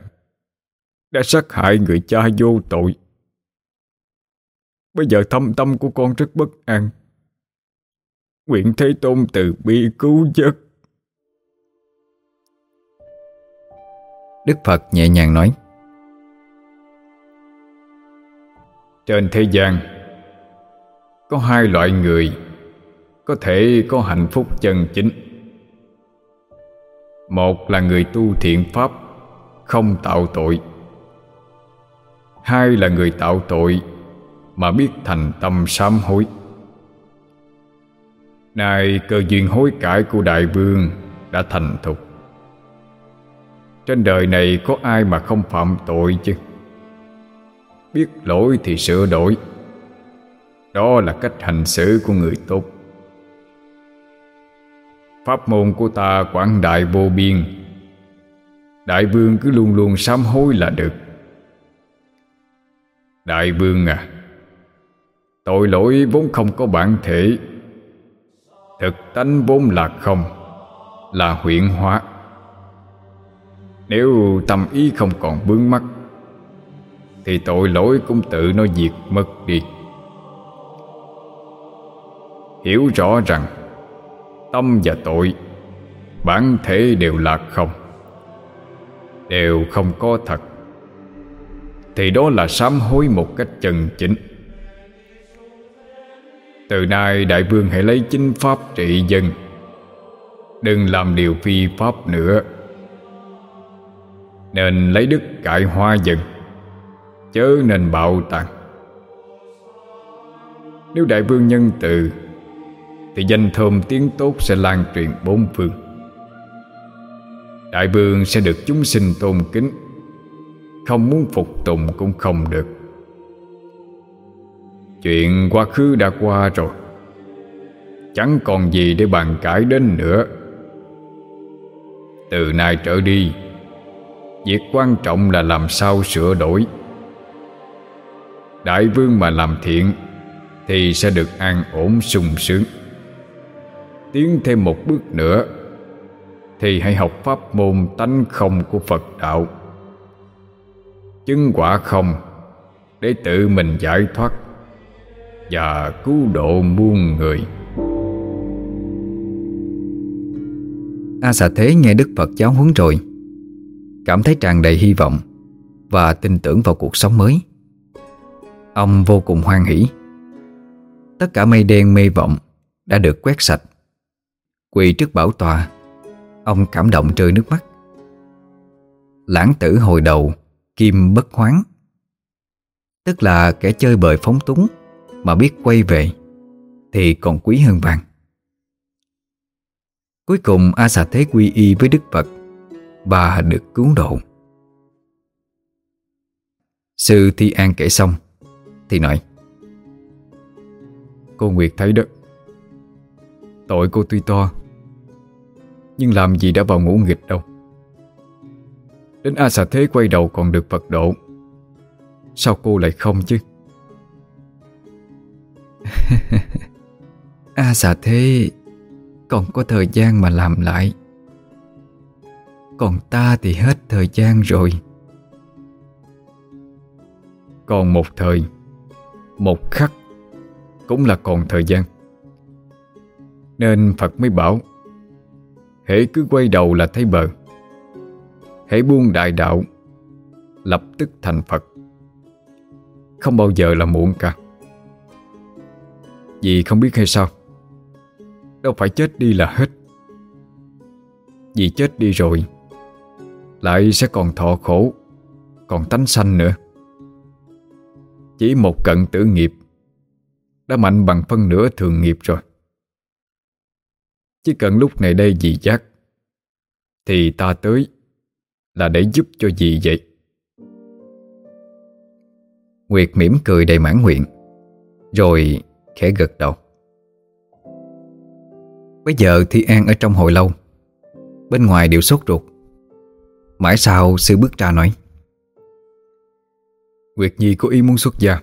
Đã sát hại người cha vô tội. Bây giờ thâm tâm của con rất bất an. Nguyện Thế Tôn từ bi cứu vớt. Đức Phật nhẹ nhàng nói Trên thế gian Có hai loại người Có thể có hạnh phúc chân chính một là người tu thiện pháp, Không tạo tội. Hai là người tạo tội Mà biết thành tâm sám hối. Nay cơ duyên hối cải của đại vương Đã thành thục. Trên đời này có ai mà không phạm tội chứ? Biết lỗi thì sửa đổi. Đó là cách hành xử của người tốt. Pháp môn của ta quảng đại vô biên. Đại vương cứ luôn luôn sám hối là được. Đại vương à Tội lỗi vốn không có bản thể. Thực tánh vốn là không, Là huyện hóa. Nếu tâm ý không còn vướng mắc, thì tội lỗi cũng tự nó diệt mất đi. Hiểu rõ rằng Tâm và tội, Bản thể đều là không? Đều không có thật. Thì đó là sám hối một cách chân chính Từ nay đại vương hãy lấy chính pháp trị dân. Đừng làm điều phi pháp nữa. Nên lấy đức cải hoa dân Chớ nên bạo tàn. Nếu đại vương nhân từ thì danh thơm tiếng tốt sẽ lan truyền bốn phương. Đại vương sẽ được chúng sinh tôn kính. Không muốn phục tùng cũng không được. Chuyện quá khứ đã qua rồi. Chẳng còn gì để bàn cãi đến nữa. Từ nay trở đi, Việc quan trọng là làm sao sửa đổi. Đại vương mà làm thiện Thì sẽ được an ổn sung sướng. Tiến thêm một bước nữa, Thì hãy học pháp môn tánh không của Phật đạo. Chứng quả không Để tự mình giải thoát Và cứu độ muôn người. A xà thế nghe Đức Phật giáo huấn rồi, Cảm thấy tràn đầy hy vọng Và tin tưởng vào cuộc sống mới. Ông vô cùng hoan hỷ. Tất cả mây đen mê vọng Đã được quét sạch Quỳ trước bảo tòa. Ông cảm động rơi nước mắt. Lãng tử hồi đầu, Kim bất hoáng. Tức là kẻ chơi bời phóng túng, Mà biết quay về, Thì còn quý hơn vàng. Cuối cùng A xà thế quy y với Đức Phật Và được cứu độ. Sư Thi An kể xong, thì nói, Cô Nguyệt thấy đó, Tội cô tuy to nhưng làm gì đã vào ngũ nghịch đâu. Đến A xà thế quay đầu còn được Phật độ. Sao cô lại không chứ? A Xà thế, Còn có thời gian mà làm lại. Còn ta thì hết thời gian rồi. Còn một thời, Một khắc Cũng là còn thời gian. Nên Phật mới bảo Hễ cứ quay đầu là thấy bờ. Hễ buông đại đạo, Lập tức thành Phật. Không bao giờ là muộn cả. Vì không biết hay sao, Đâu phải chết đi là hết. Vì chết đi rồi, Lại sẽ còn thọ khổ, Còn tánh sanh nữa. Chỉ một cận tử nghiệp Đã mạnh bằng phân nửa thường nghiệp rồi. Chỉ cần lúc này đây dì giác, Thì ta tới Là để giúp cho gì vậy. Nguyệt mỉm cười đầy mãn nguyện, Rồi khẽ gật đầu. Bây giờ Thi An ở trong hồi lâu, Bên ngoài đều sốt ruột. Mãi sau, sư bước ra nói, Nguyệt Nhi có ý muốn xuất gia.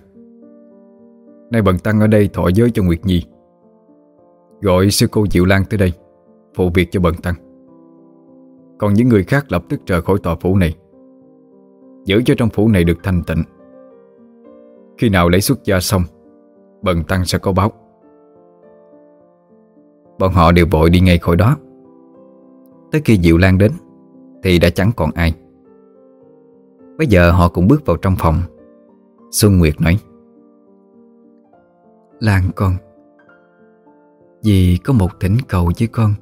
Nay bần tăng ở đây thọ giới cho Nguyệt Nhi. Gọi sư cô Diệu Lan tới đây, Phụ việc cho bần tăng. Còn những người khác lập tức rời khỏi tòa phủ này, Giữ cho trong phủ này được thanh tịnh. Khi nào lấy xuất gia xong, Bần tăng sẽ có báo. Bọn họ đều vội đi ngay khỏi đó. Tới khi Diệu Lan đến, Thì đã chẳng còn ai. Bây giờ họ cũng bước vào trong phòng. Xuân Nguyệt nói, Lan con Dì có một thỉnh cầu với con.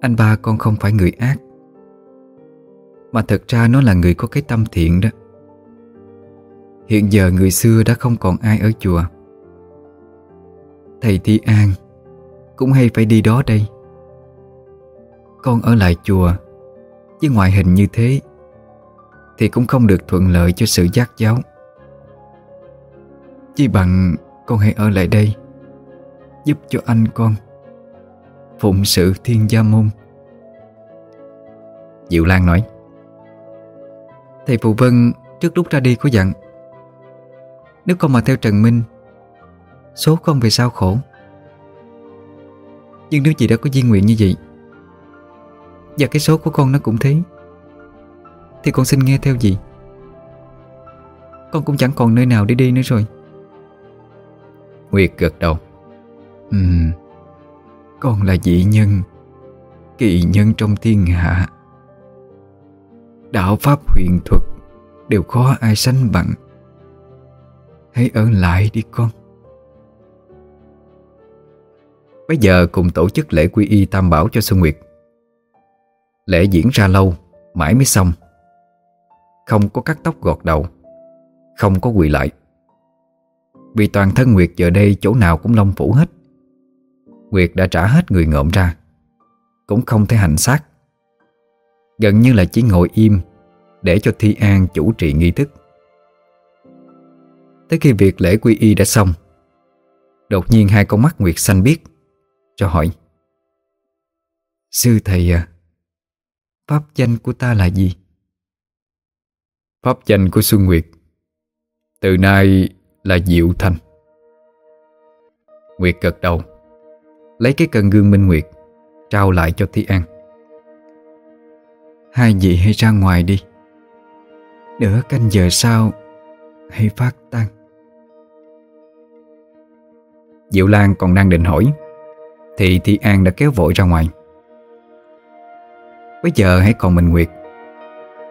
Anh ba con không phải người ác. Mà thật ra nó là người có cái tâm thiện đó. Hiện giờ người xưa đã không còn ai ở chùa. Thầy Thi An cũng hay phải đi đó đây. Con ở lại chùa, Với ngoại hình như thế, Thì cũng không được thuận lợi cho sự giác giáo. Chỉ bằng con hãy ở lại đây. Giúp cho anh con. Phụng sự thiên gia môn. Diệu Lan nói, Thầy Phụ Vân trước lúc ra đi có dặn, Nếu con mà theo Trần Minh, Số con về sao khổ. Nhưng nếu chị đã có duyên nguyện như vậy, Và cái số của con nó cũng thế, Thì con xin nghe theo gì Con cũng chẳng còn nơi nào để đi nữa rồi. Nguyệt gật đầu. Ừ. Con là dị nhân, Kỳ nhân trong thiên hạ. Đạo pháp huyền thuật Đều khó ai sánh bằng. Hãy ở lại đi con. Bây giờ cùng tổ chức lễ quy y tam bảo cho Xuân Nguyệt. Lễ diễn ra lâu, Mãi mới xong. Không có cắt tóc gọt đầu, Không có quỳ lại. Vì toàn thân Nguyệt giờ đây chỗ nào cũng lông phủ hết. Nguyệt đã trả hết người ngợm ra. Cũng không thể hành xác. Gần như là chỉ ngồi im Để cho Thi An chủ trì nghi thức. Tới khi việc lễ quy y đã xong, Đột nhiên hai con mắt Nguyệt xanh biếc, cho hỏi, Sư thầy à Pháp danh của ta là gì? Pháp danh của Xuân Nguyệt, Từ nay là Diệu Thanh Nguyệt gật đầu. Lấy cái cân gương minh Nguyệt Trao lại cho Thi An. Hai vị hãy ra ngoài đi. Nửa canh giờ sau Hãy phát tan Diệu Lan còn đang định hỏi thì Thi An đã kéo vội ra ngoài. Bây giờ hãy còn mình Nguyệt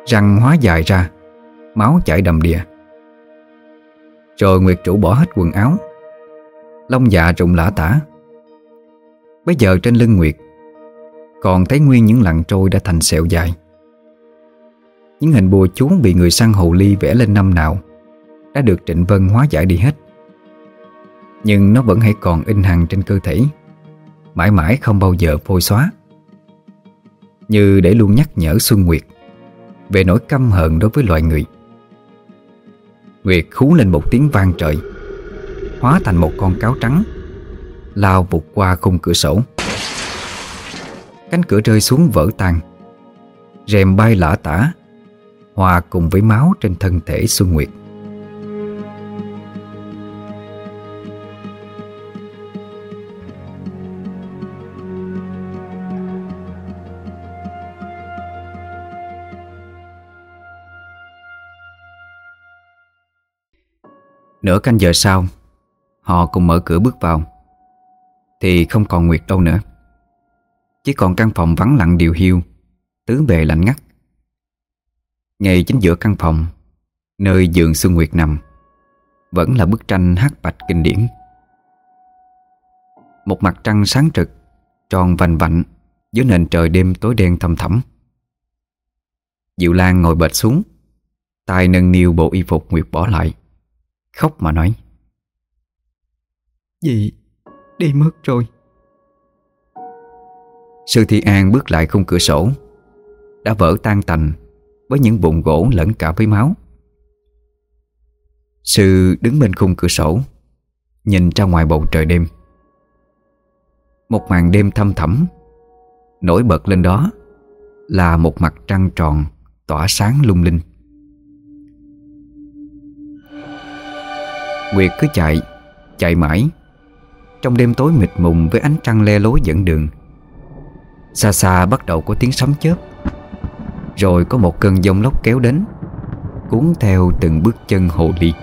Răng hóa dài ra Máu chảy đầm đìa. Rồi Nguyệt chủ bỏ hết quần áo Lông dạ rụng lã tả Bây giờ trên lưng Nguyệt, Còn thấy nguyên những lặng trôi đã thành sẹo dài. Những hình bùa chú bị người săn hồ ly vẽ lên năm nào Đã được Trịnh Vân hóa giải đi hết. Nhưng nó vẫn hay còn in hằn trên cơ thể, Mãi mãi không bao giờ phôi xóa. Như để luôn nhắc nhở Xuân Nguyệt Về nỗi căm hận đối với loài người. Nguyệt khú lên một tiếng vang trời, Hóa thành một con cáo trắng lao vụt qua khung cửa sổ. Cánh cửa rơi xuống vỡ tan, rèm bay lả tả, hòa cùng với máu trên thân thể Xuân Nguyệt. Nửa canh giờ sau Họ cùng mở cửa bước vào thì không còn Nguyệt đâu nữa. Chỉ còn căn phòng vắng lặng điều hiu, Tứ bề lạnh ngắt. Ngay chính giữa căn phòng, Nơi giường Xuân Nguyệt nằm, Vẫn là bức tranh hát bạch kinh điển. Một mặt trăng sáng trực, Tròn vành vạnh Dưới nền trời đêm tối đen thầm thẳm. Diệu Lan ngồi bệt xuống, tay nâng niu bộ y phục Nguyệt bỏ lại, Khóc mà nói. Dì đi mất rồi. Sư Thi An bước lại khung cửa sổ, Đã vỡ tan tành Với những vụn gỗ lẫn cả với máu. Sư đứng bên khung cửa sổ, Nhìn ra ngoài bầu trời đêm. Một màn đêm thâm thẳm, Nổi bật lên đó Là một mặt trăng tròn Tỏa sáng lung linh. Nguyệt cứ chạy Chạy mãi trong đêm tối mịt mùng với ánh trăng le lối dẫn đường, Xa xa bắt đầu có tiếng sấm chớp. Rồi có một cơn giông lốc kéo đến, Cuốn theo từng bước chân hồ ly.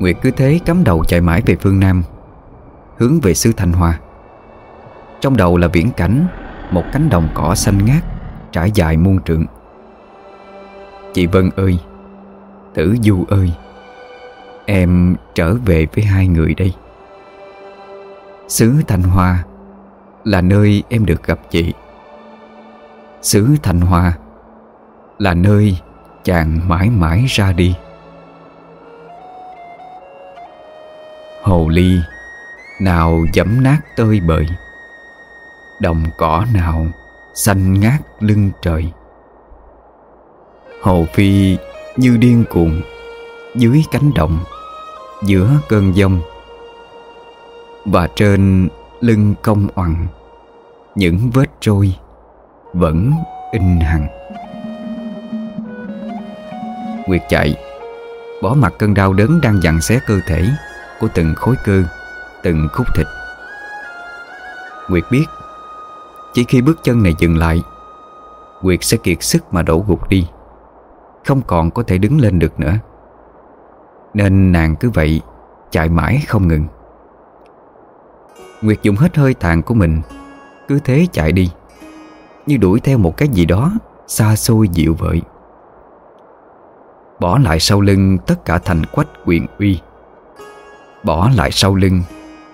Nguyệt cứ thế cắm đầu chạy mãi về phương Nam, Hướng về xứ Thanh Hoa. Trong đầu là viễn cảnh, Một cánh đồng cỏ xanh ngát, Trải dài muôn trượng. Chị Vân ơi, Tử Du ơi. Em trở về với hai người đây. Xứ Thanh Hoa Là nơi em được gặp chị. Xứ Thanh Hoa Là nơi chàng mãi mãi ra đi. Hồ ly Nào dẫm nát tơi bời, Đồng cỏ nào Xanh ngát lưng trời. Hồ Phi như điên cuồng Dưới cánh đồng. Giữa cơn giông. Và trên lưng công oằn, Những vết trôi Vẫn in hằn Nguyệt chạy, Bỏ mặt cơn đau đớn đang dằn xé cơ thể Của từng khối cơ, Từng khúc thịt. Nguyệt biết, Chỉ khi bước chân này dừng lại, Nguyệt sẽ kiệt sức mà đổ gục đi, không còn có thể đứng lên được nữa. Nên nàng cứ vậy Chạy mãi không ngừng. Nguyệt dùng hết hơi tàn của mình Cứ thế chạy đi Như đuổi theo một cái gì đó Xa xôi dịu vợi. Bỏ lại sau lưng tất cả thành quách quyền uy. Bỏ lại sau lưng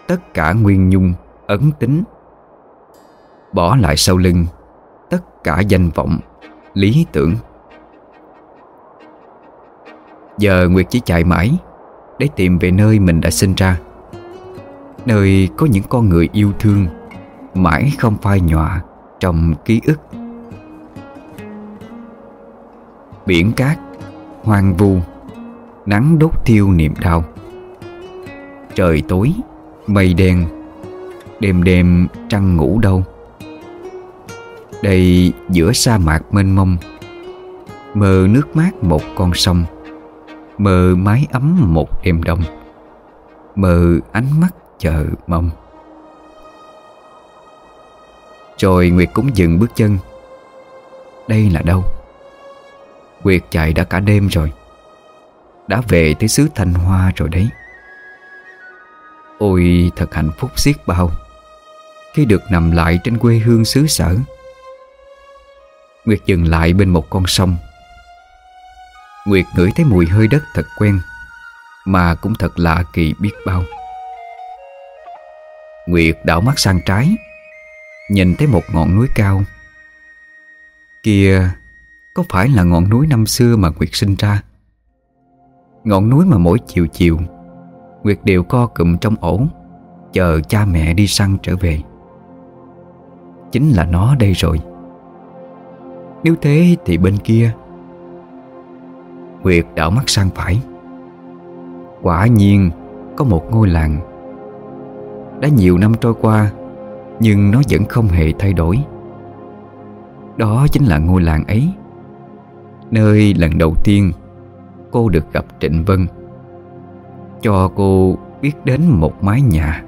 tất cả nguyên nhung ấn tính. Bỏ lại sau lưng tất cả danh vọng, lý tưởng. Giờ Nguyệt chỉ chạy mãi Để tìm về nơi mình đã sinh ra. Nơi có những con người yêu thương Mãi không phai nhòa Trong ký ức. Biển cát, Hoang vu, Nắng đốt thiêu niềm đau. Trời tối, Mây đen, Đêm đêm trăng ngủ đâu. Đây giữa sa mạc mênh mông, Mờ nước mát một con sông. Mơ mái ấm một đêm đông, Mơ ánh mắt chờ mong. Rồi Nguyệt cũng dừng bước chân. Đây là đâu? Nguyệt chạy đã cả đêm rồi, Đã về tới xứ Thanh Hoa rồi đấy. Ôi, thật hạnh phúc xiết bao, Khi được nằm lại trên quê hương xứ sở. Nguyệt dừng lại bên một con sông. Nguyệt ngửi thấy mùi hơi đất thật quen, Mà cũng thật lạ kỳ biết bao. Nguyệt đảo mắt sang trái, Nhìn thấy một ngọn núi cao. Kia Có phải là ngọn núi năm xưa mà Nguyệt sinh ra? Ngọn núi mà mỗi chiều chiều, Nguyệt đều co cụm trong ổ, Chờ cha mẹ đi săn trở về. Chính là nó đây rồi. Nếu thế thì bên kia Nguyệt đảo mắt sang phải. Quả nhiên, có một ngôi làng. Đã nhiều năm trôi qua, Nhưng nó vẫn không hề thay đổi. Đó chính là ngôi làng ấy, Nơi lần đầu tiên Cô được gặp Trịnh Vân, Cho cô biết đến một mái nhà.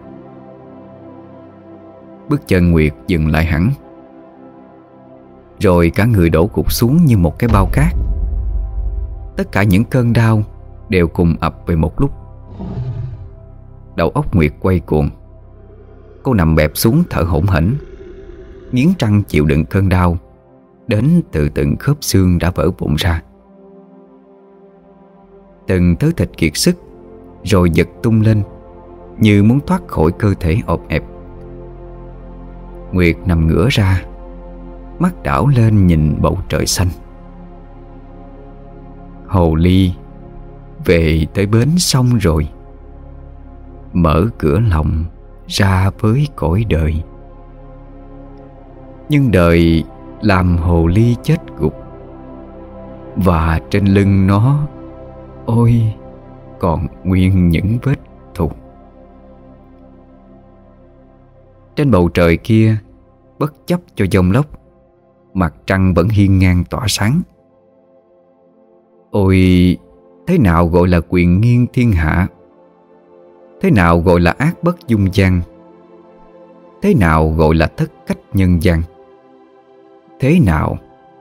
Bước chân Nguyệt dừng lại hẳn, Rồi cả người đổ cục xuống như một cái bao cát. Tất cả những cơn đau Đều cùng ập về một lúc. Đầu óc Nguyệt quay cuồng. Cô nằm bẹp xuống thở hổn hển, Nghiến răng chịu đựng cơn đau, Đến từ từng khớp xương đã vỡ vụn ra. Từng thứ thịt kiệt sức Rồi giật tung lên, Như muốn thoát khỏi cơ thể ộp ẹp. Nguyệt nằm ngửa ra, Mắt đảo lên nhìn bầu trời xanh. Hồ ly. Về tới bến sông rồi. Mở cửa lòng Ra với cõi đời. Nhưng đời Làm hồ ly chết gục. Và trên lưng nó, Ôi, Còn nguyên những vết thù Trên bầu trời kia, Bất chấp cho dông lốc, Mặt trăng vẫn hiên ngang tỏa sáng. Ôi, Thế nào gọi là quyền nghiêng thiên hạ? Thế nào gọi là ác bất dung gian? Thế nào gọi là thất cách nhân gian? Thế nào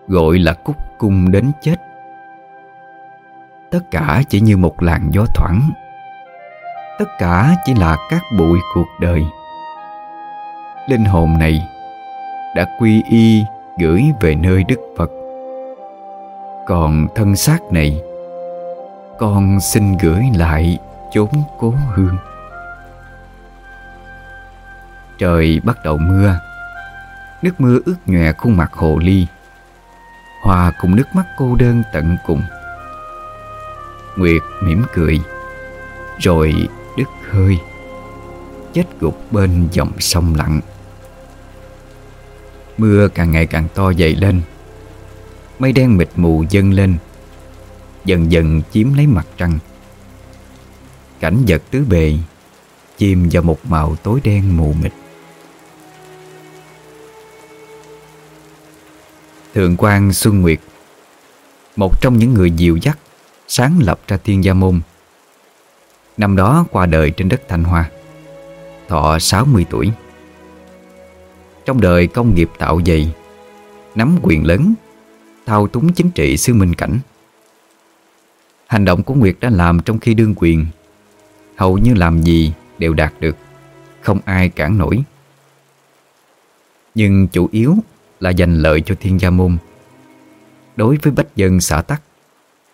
gọi là cúc cung đến chết? Tất cả chỉ như một làn gió thoảng. Tất cả chỉ là các bụi cuộc đời. Linh hồn này đã quy y gửi về nơi Đức Phật. Còn thân xác này, Con xin gửi lại chốn cố hương. Trời bắt đầu mưa, Nước mưa ướt nhòe khuôn mặt hồ ly. Hòa cùng nước mắt cô đơn tận cùng. Nguyệt mỉm cười, Rồi đứt hơi, Chết gục bên dòng sông lặng. Mưa càng ngày càng to dày lên Mây đen mịt mù dâng lên, Dần dần chiếm lấy mặt trăng. Cảnh vật tứ bề Chìm vào một màu tối đen mù mịt. Thượng quan Xuân Nguyệt, Một trong những người dịu dắt, Sáng lập ra Thiên Gia Môn. Năm đó qua đời trên đất Thanh Hoa, Thọ 60 tuổi. Trong đời công nghiệp tạo dày, Nắm quyền lớn Thao túng chính trị sư minh cảnh. Hành động của Nguyệt đã làm trong khi đương quyền. Hầu như làm gì đều đạt được, Không ai cản nổi. Nhưng chủ yếu là giành lợi cho thiên gia môn. Đối với bách dân xã tắc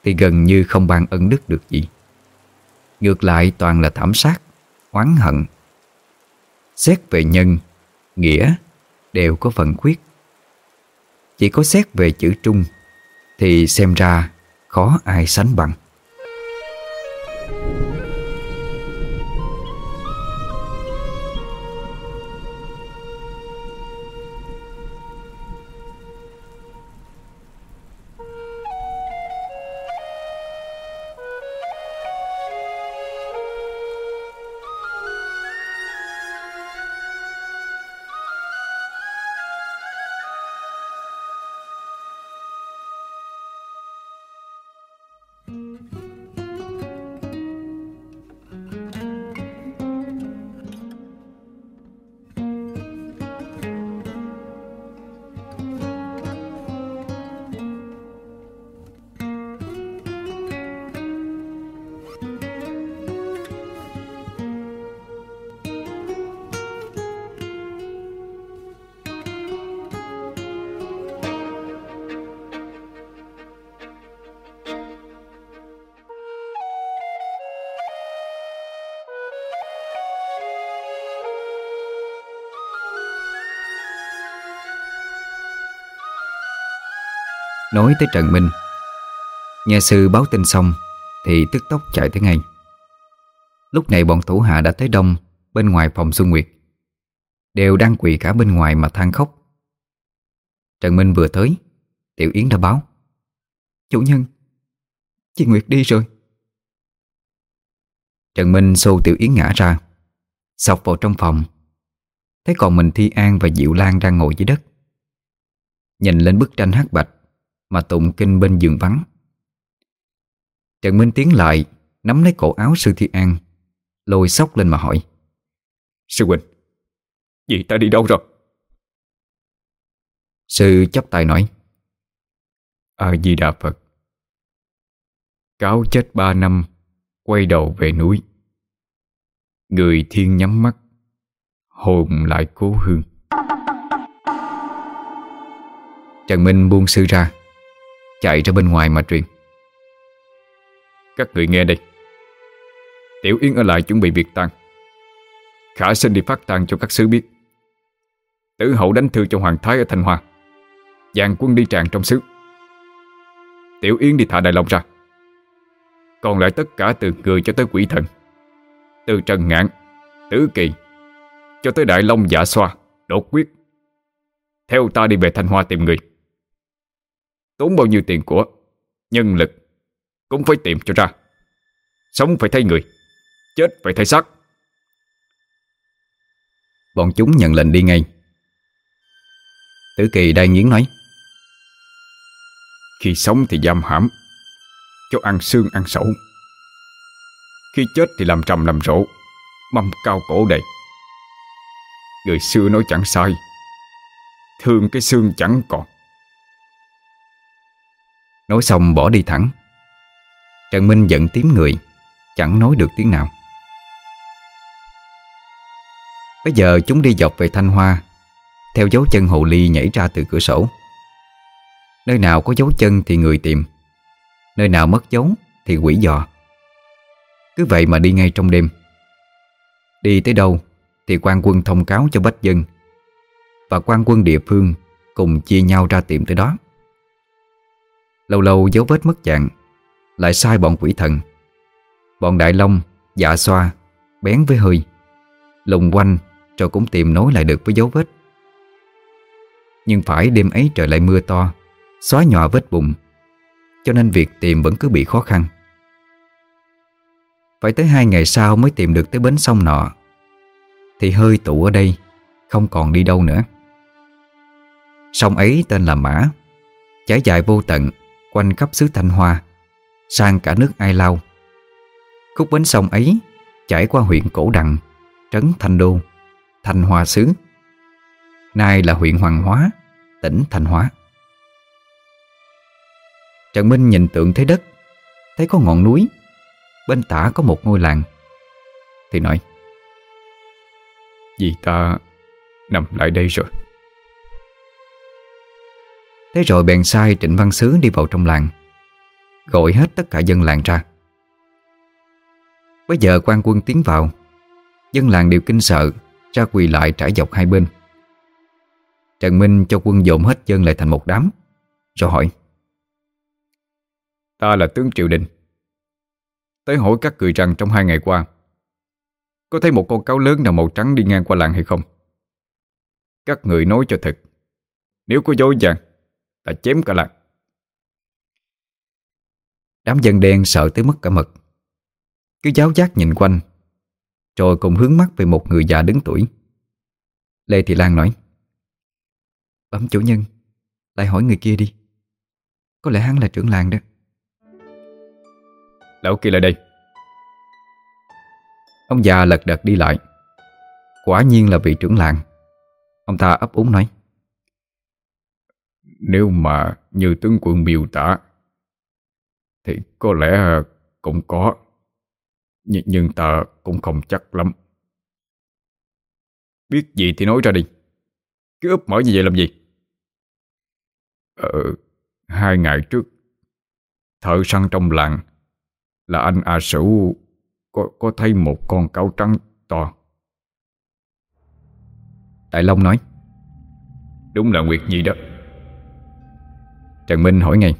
Thì gần như không ban ân đức được gì. Ngược lại toàn là thảm sát, Oán hận. Xét về nhân, Nghĩa Đều có phần khuyết. Chỉ có xét về chữ trung Thì xem ra khó ai sánh bằng. Nói tới Trần Minh. Nhà sư báo tin xong, Thì tức tốc chạy tới ngay. Lúc này bọn thủ hạ đã tới đông, Bên ngoài phòng Xuân Nguyệt. Đều đang quỳ cả bên ngoài mà than khóc. Trần Minh vừa tới, Tiểu Yến đã báo. Chủ nhân, Chị Nguyệt đi rồi. Trần Minh xô Tiểu Yến ngã ra Sọc vào trong phòng. Thấy còn mình Thi An và Diệu Lan đang ngồi dưới đất. Nhìn lên bức tranh hát bạch mà tụng kinh bên giường vắng. Trần Minh tiến lại Nắm lấy cổ áo sư Thi An Lôi sóc lên mà hỏi. Sư Huynh Dì ta đi đâu rồi? Sư chấp tay nói. A Di Đà Phật. Cáo chết ba năm Quay đầu về núi. Người thiên nhắm mắt Hồn lại cố hương. Trần Minh buông sư ra Chạy ra bên ngoài mà truyền. Các người nghe đây. Tiểu Yến ở lại chuẩn bị việc tang. Khả xin đi phát tang cho các sứ biết. Tử hậu đánh thư cho Hoàng Thái ở Thanh Hoa. Giàn quân đi tràn trong xứ. Tiểu Yến đi thả Đại Long ra. Còn lại tất cả từ người cho tới quỷ thần. Từ Trần Ngạn, Tứ Kỳ, Cho tới Đại Long Dạ Xoa, Đột quyết. Theo ta đi về Thanh Hoa tìm người. Tốn bao nhiêu tiền của Nhân lực Cũng phải tìm cho ra. Sống phải thấy người Chết phải thấy xác. Bọn chúng nhận lệnh đi ngay. Tử kỳ đai nghiến nói Khi sống thì giam hãm Cho ăn xương ăn sẩu Khi chết thì làm trầm làm rỗ Mâm cao cổ đầy. Người xưa nói chẳng sai Thương cái xương chẳng còn Nói xong bỏ đi thẳng. Trần Minh giận tím người, Chẳng nói được tiếng nào. Bây giờ chúng đi dọc về Thanh Hoa, Theo dấu chân hồ ly nhảy ra từ cửa sổ. Nơi nào có dấu chân thì người tìm, Nơi nào mất dấu thì quỷ dò. Cứ vậy mà đi ngay trong đêm. Đi tới đâu thì quan quân thông cáo cho bách dân, Và quan quân địa phương cùng chia nhau ra tìm tới đó. Lâu lâu dấu vết mất dạng Lại sai bọn quỷ thần. Bọn đại long, dạ xoa Bén với hơi Lùng quanh rồi cũng tìm nối lại được với dấu vết. Nhưng phải đêm ấy trời lại mưa to Xóa nhòa vết bụng Cho nên việc tìm vẫn cứ bị khó khăn. Phải tới hai ngày sau mới tìm được tới bến sông nọ Thì hơi tụ ở đây Không còn đi đâu nữa. Sông ấy tên là Mã Trải dài vô tận Quanh khắp xứ Thanh Hoa Sang cả nước Ai Lao. Khúc bến sông ấy Chảy qua huyện Cổ Đặng, Trấn Thanh Đô Thanh Hoa xứ. Nay là huyện Hoàng Hóa Tỉnh Thanh Hóa. Trần Minh nhìn tượng thấy đất Thấy có ngọn núi Bên tả có một ngôi làng. Thì nói Vì ta nằm lại đây rồi. Thế rồi bèn sai Trịnh Văn Sứ đi vào trong làng, Gọi hết tất cả dân làng ra. Bây giờ quan quân tiến vào, Dân làng đều kinh sợ, Ra quỳ lại trải dọc hai bên. Trần Minh cho quân dồn hết dân lại thành một đám Rồi hỏi, Ta là tướng Triệu Đình. Tới hỏi các người rằng trong hai ngày qua, Có thấy một con cáo lớn nào màu trắng đi ngang qua làng hay không? Các người nói cho thật, Nếu có dối dàng Ta chém cả làng Đám dân đen sợ tới mất cả mật Cứ giáo giác nhìn quanh Rồi cùng hướng mắt về một người già đứng tuổi. Lê Thị Lan nói Bấm chủ nhân Lại hỏi người kia đi. Có lẽ hắn là trưởng làng đó. Lão kia lại đây. Ông già lật đật đi lại. Quả nhiên là vị trưởng làng. Ông ta ấp úng nói Nếu mà như tướng quân miêu tả Thì có lẽ cũng có. Nhưng, nhưng ta cũng không chắc lắm. Biết gì thì nói ra đi. Cứ úp mở như vậy làm gì? Ờ Hai ngày trước Thợ săn trong làng Là anh A Sửu có, có thấy một con cáo trắng to. Đại Long nói. Đúng là Nguyệt Nhi đó Trần Minh hỏi ngay.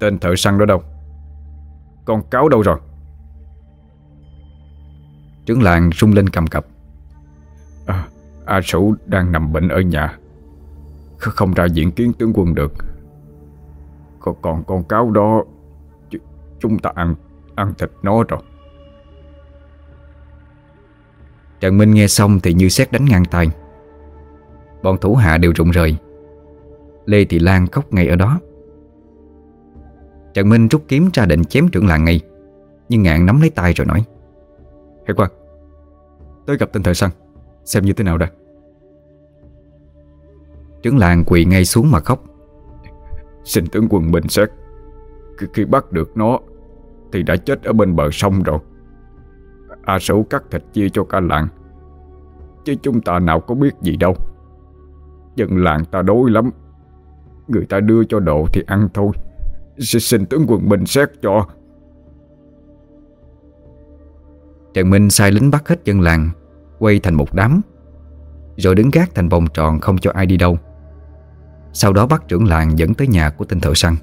Tên thợ săn đó đâu? Con cáo đâu rồi? Trưởng làng rung lên cầm cập. À, A Sửu đang nằm bệnh ở nhà. Không ra diện kiến tướng quân được. Còn, còn con cáo đó ch- Chúng ta ăn Ăn thịt nó rồi. Trần Minh nghe xong thì như xét đánh ngang tay Bọn thủ hạ đều rụng rời Lê Thị Lan khóc ngay ở đó. Trần Minh rút kiếm ra định chém trưởng làng ngay Nhưng ngạn nắm lấy tay rồi nói Hãy qua Tới gặp tên thợ săn Xem như thế nào đã. Trưởng làng quỳ ngay xuống mà khóc. Xin tướng quân bình xét Khi, khi bắt được nó thì đã chết ở bên bờ sông rồi. A Sửu cắt thịt chia cho cả làng Chứ chúng ta nào có biết gì đâu. Dân làng ta đối lắm Người ta đưa cho độ thì ăn thôi. Xin tướng quân mình xét cho. Trần Minh sai lính bắt hết dân làng, Quay thành một đám, Rồi đứng gác thành vòng tròn không cho ai đi đâu. Sau đó bắt trưởng làng dẫn tới nhà của tên thợ săn.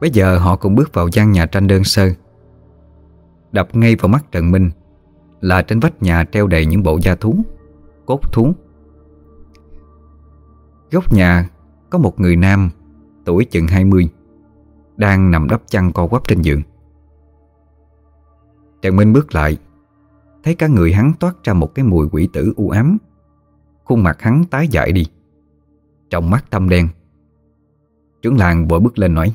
Bây giờ họ cũng bước vào gian nhà tranh đơn sơ. Đập ngay vào mắt Trần Minh Là trên vách nhà treo đầy những bộ da thú, Cốt thú. Góc nhà có một người nam Tuổi chừng 20 Đang nằm đắp chăn co quắp trên giường. Trần Minh bước lại Thấy cả người hắn toát ra một cái mùi quỷ tử u ám. Khuôn mặt hắn tái dại đi Trong mắt thâm đen. Trưởng làng vội bước lên nói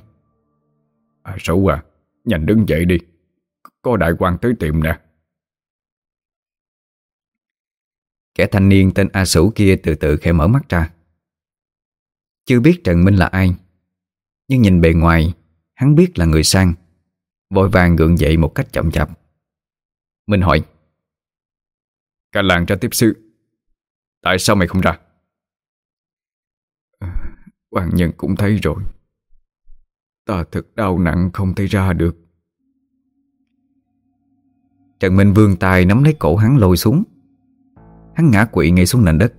à, Sủ à Nhanh đứng dậy đi Có đại quan tới tiệm nè. Kẻ thanh niên tên A Sủ kia từ từ khẽ mở mắt ra chưa biết Trần Minh là ai, Nhưng nhìn bề ngoài, Hắn biết là người sang, Vội vàng gượng dậy một cách chậm chạp. Minh hỏi, Cả làng ra tiếp sư, Tại sao mày không ra? Ờ, hoàng nhân cũng thấy rồi. Ta thật đau nặng không thể ra được. Trần Minh vươn tay nắm lấy cổ hắn lôi xuống. Hắn ngã quỵ ngay xuống nền đất,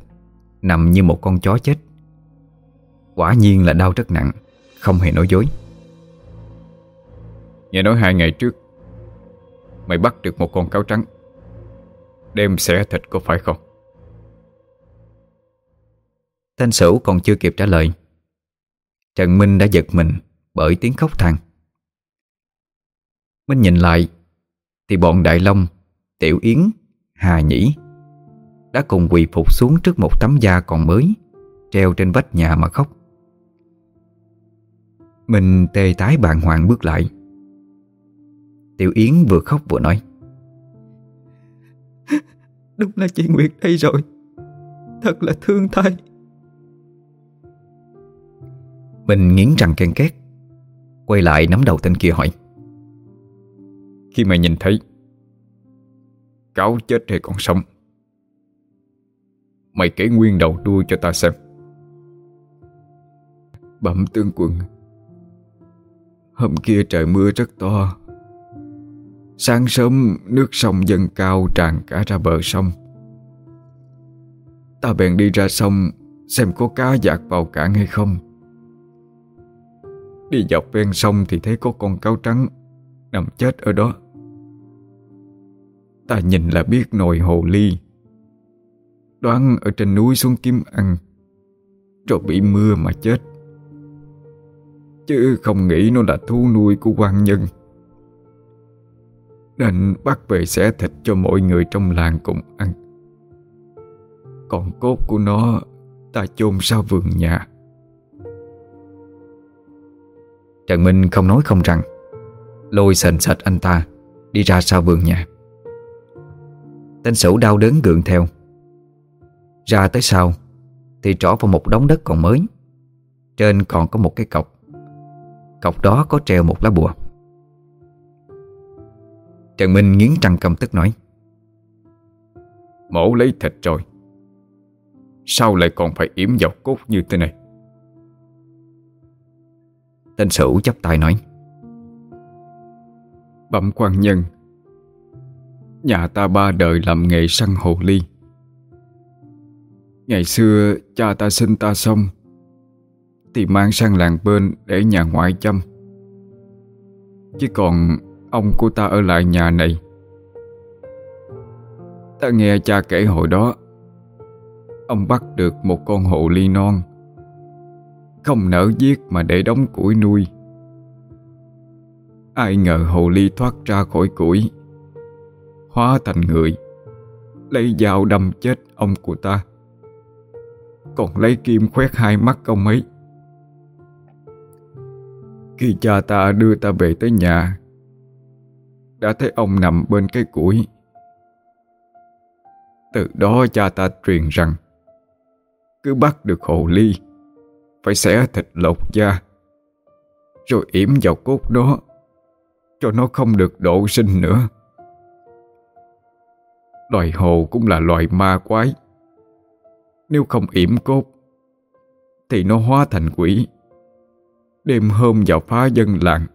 Nằm như một con chó chết. Quả nhiên là đau rất nặng Không hề nói dối. Nghe nói hai ngày trước Mày bắt được một con cáo trắng. Đem xẻ thịt có phải không? Thanh sửu còn chưa kịp trả lời. Trần Minh đã giật mình Bởi tiếng khóc than Minh nhìn lại Thì bọn Đại Long Tiểu Yến Hà Nhĩ Đã cùng quỳ phục xuống trước một tấm da còn mới Treo trên vách nhà mà khóc mình tê tái bàng hoàng bước lại. Tiểu Yến vừa khóc vừa nói, Đúng là chị Nguyệt đây rồi. Thật là thương thay Mình nghiến răng ken két, Quay lại nắm đầu tên kia hỏi, Khi mày nhìn thấy, Cáo chết hay còn sống, Mày kể nguyên đầu đuôi cho ta xem. Bẩm tướng quân Hôm kia trời mưa rất to. Sáng sớm, nước sông dâng cao tràn cả ra bờ sông. Ta bèn đi ra sông, xem có cá dạt vào cạn hay không. Đi dọc ven sông thì thấy có con cáo trắng nằm chết ở đó. Ta nhìn là biết nồi hồ ly. Đoán ở trên núi xuống kiếm ăn, Rồi bị mưa mà chết. Chứ không nghĩ nó là thú nuôi của quan nhân. Nên bắt về xẻ thịt cho mọi người trong làng cùng ăn. Còn cốt của nó, Ta chôn sau vườn nhà. Trần Minh không nói không rằng, Lôi sền sạch anh ta, Đi ra sau vườn nhà. Tên sửu đau đớn gượng theo. Ra tới sau, Thì trỏ vào một đống đất còn mới. Trên còn có một cái cọc. Cọc đó có treo một lá bùa. Trần Minh nghiến răng cầm tức nói Mổ lấy thịt rồi. Sao lại còn phải yểm vào cốt như thế này? Tên sửu chấp tay nói Bẩm quan nhân Nhà ta ba đời làm nghề săn hồ ly. Ngày xưa cha ta sinh ta xong thì mang sang làng bên để nhà ngoại chăm. Chứ còn ông của ta ở lại nhà này. Ta nghe cha kể hồi đó, Ông bắt được một con hồ ly non Không nỡ giết mà để đóng củi nuôi. Ai ngờ hồ ly thoát ra khỏi củi, Hóa thành người, Lấy dao đâm chết ông của ta. Còn lấy kim khoét hai mắt ông ấy. Khi cha ta đưa ta về tới nhà, Đã thấy ông nằm bên cái củi. Từ đó cha ta truyền rằng, Cứ bắt được hồ ly, Phải xẻ thịt lột da, Rồi yểm vào cốt đó, Cho nó không được độ sinh nữa. Loài hồ cũng là loài ma quái. Nếu không yểm cốt, Thì nó hóa thành quỷ. Đêm hôm vào phá dân làng.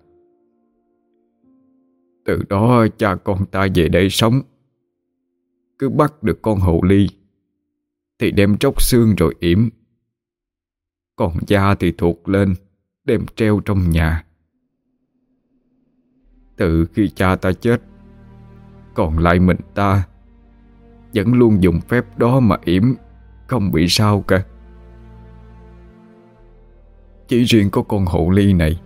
Từ đó cha con ta về đây sống. Cứ bắt được con hồ ly, Thì đem tróc xương rồi yểm. Còn da thì thuộc lên, Đem treo trong nhà. Từ khi cha ta chết, Còn lại mình ta Vẫn luôn dùng phép đó mà yểm, Không bị sao cả. Chỉ riêng có con hộ ly này.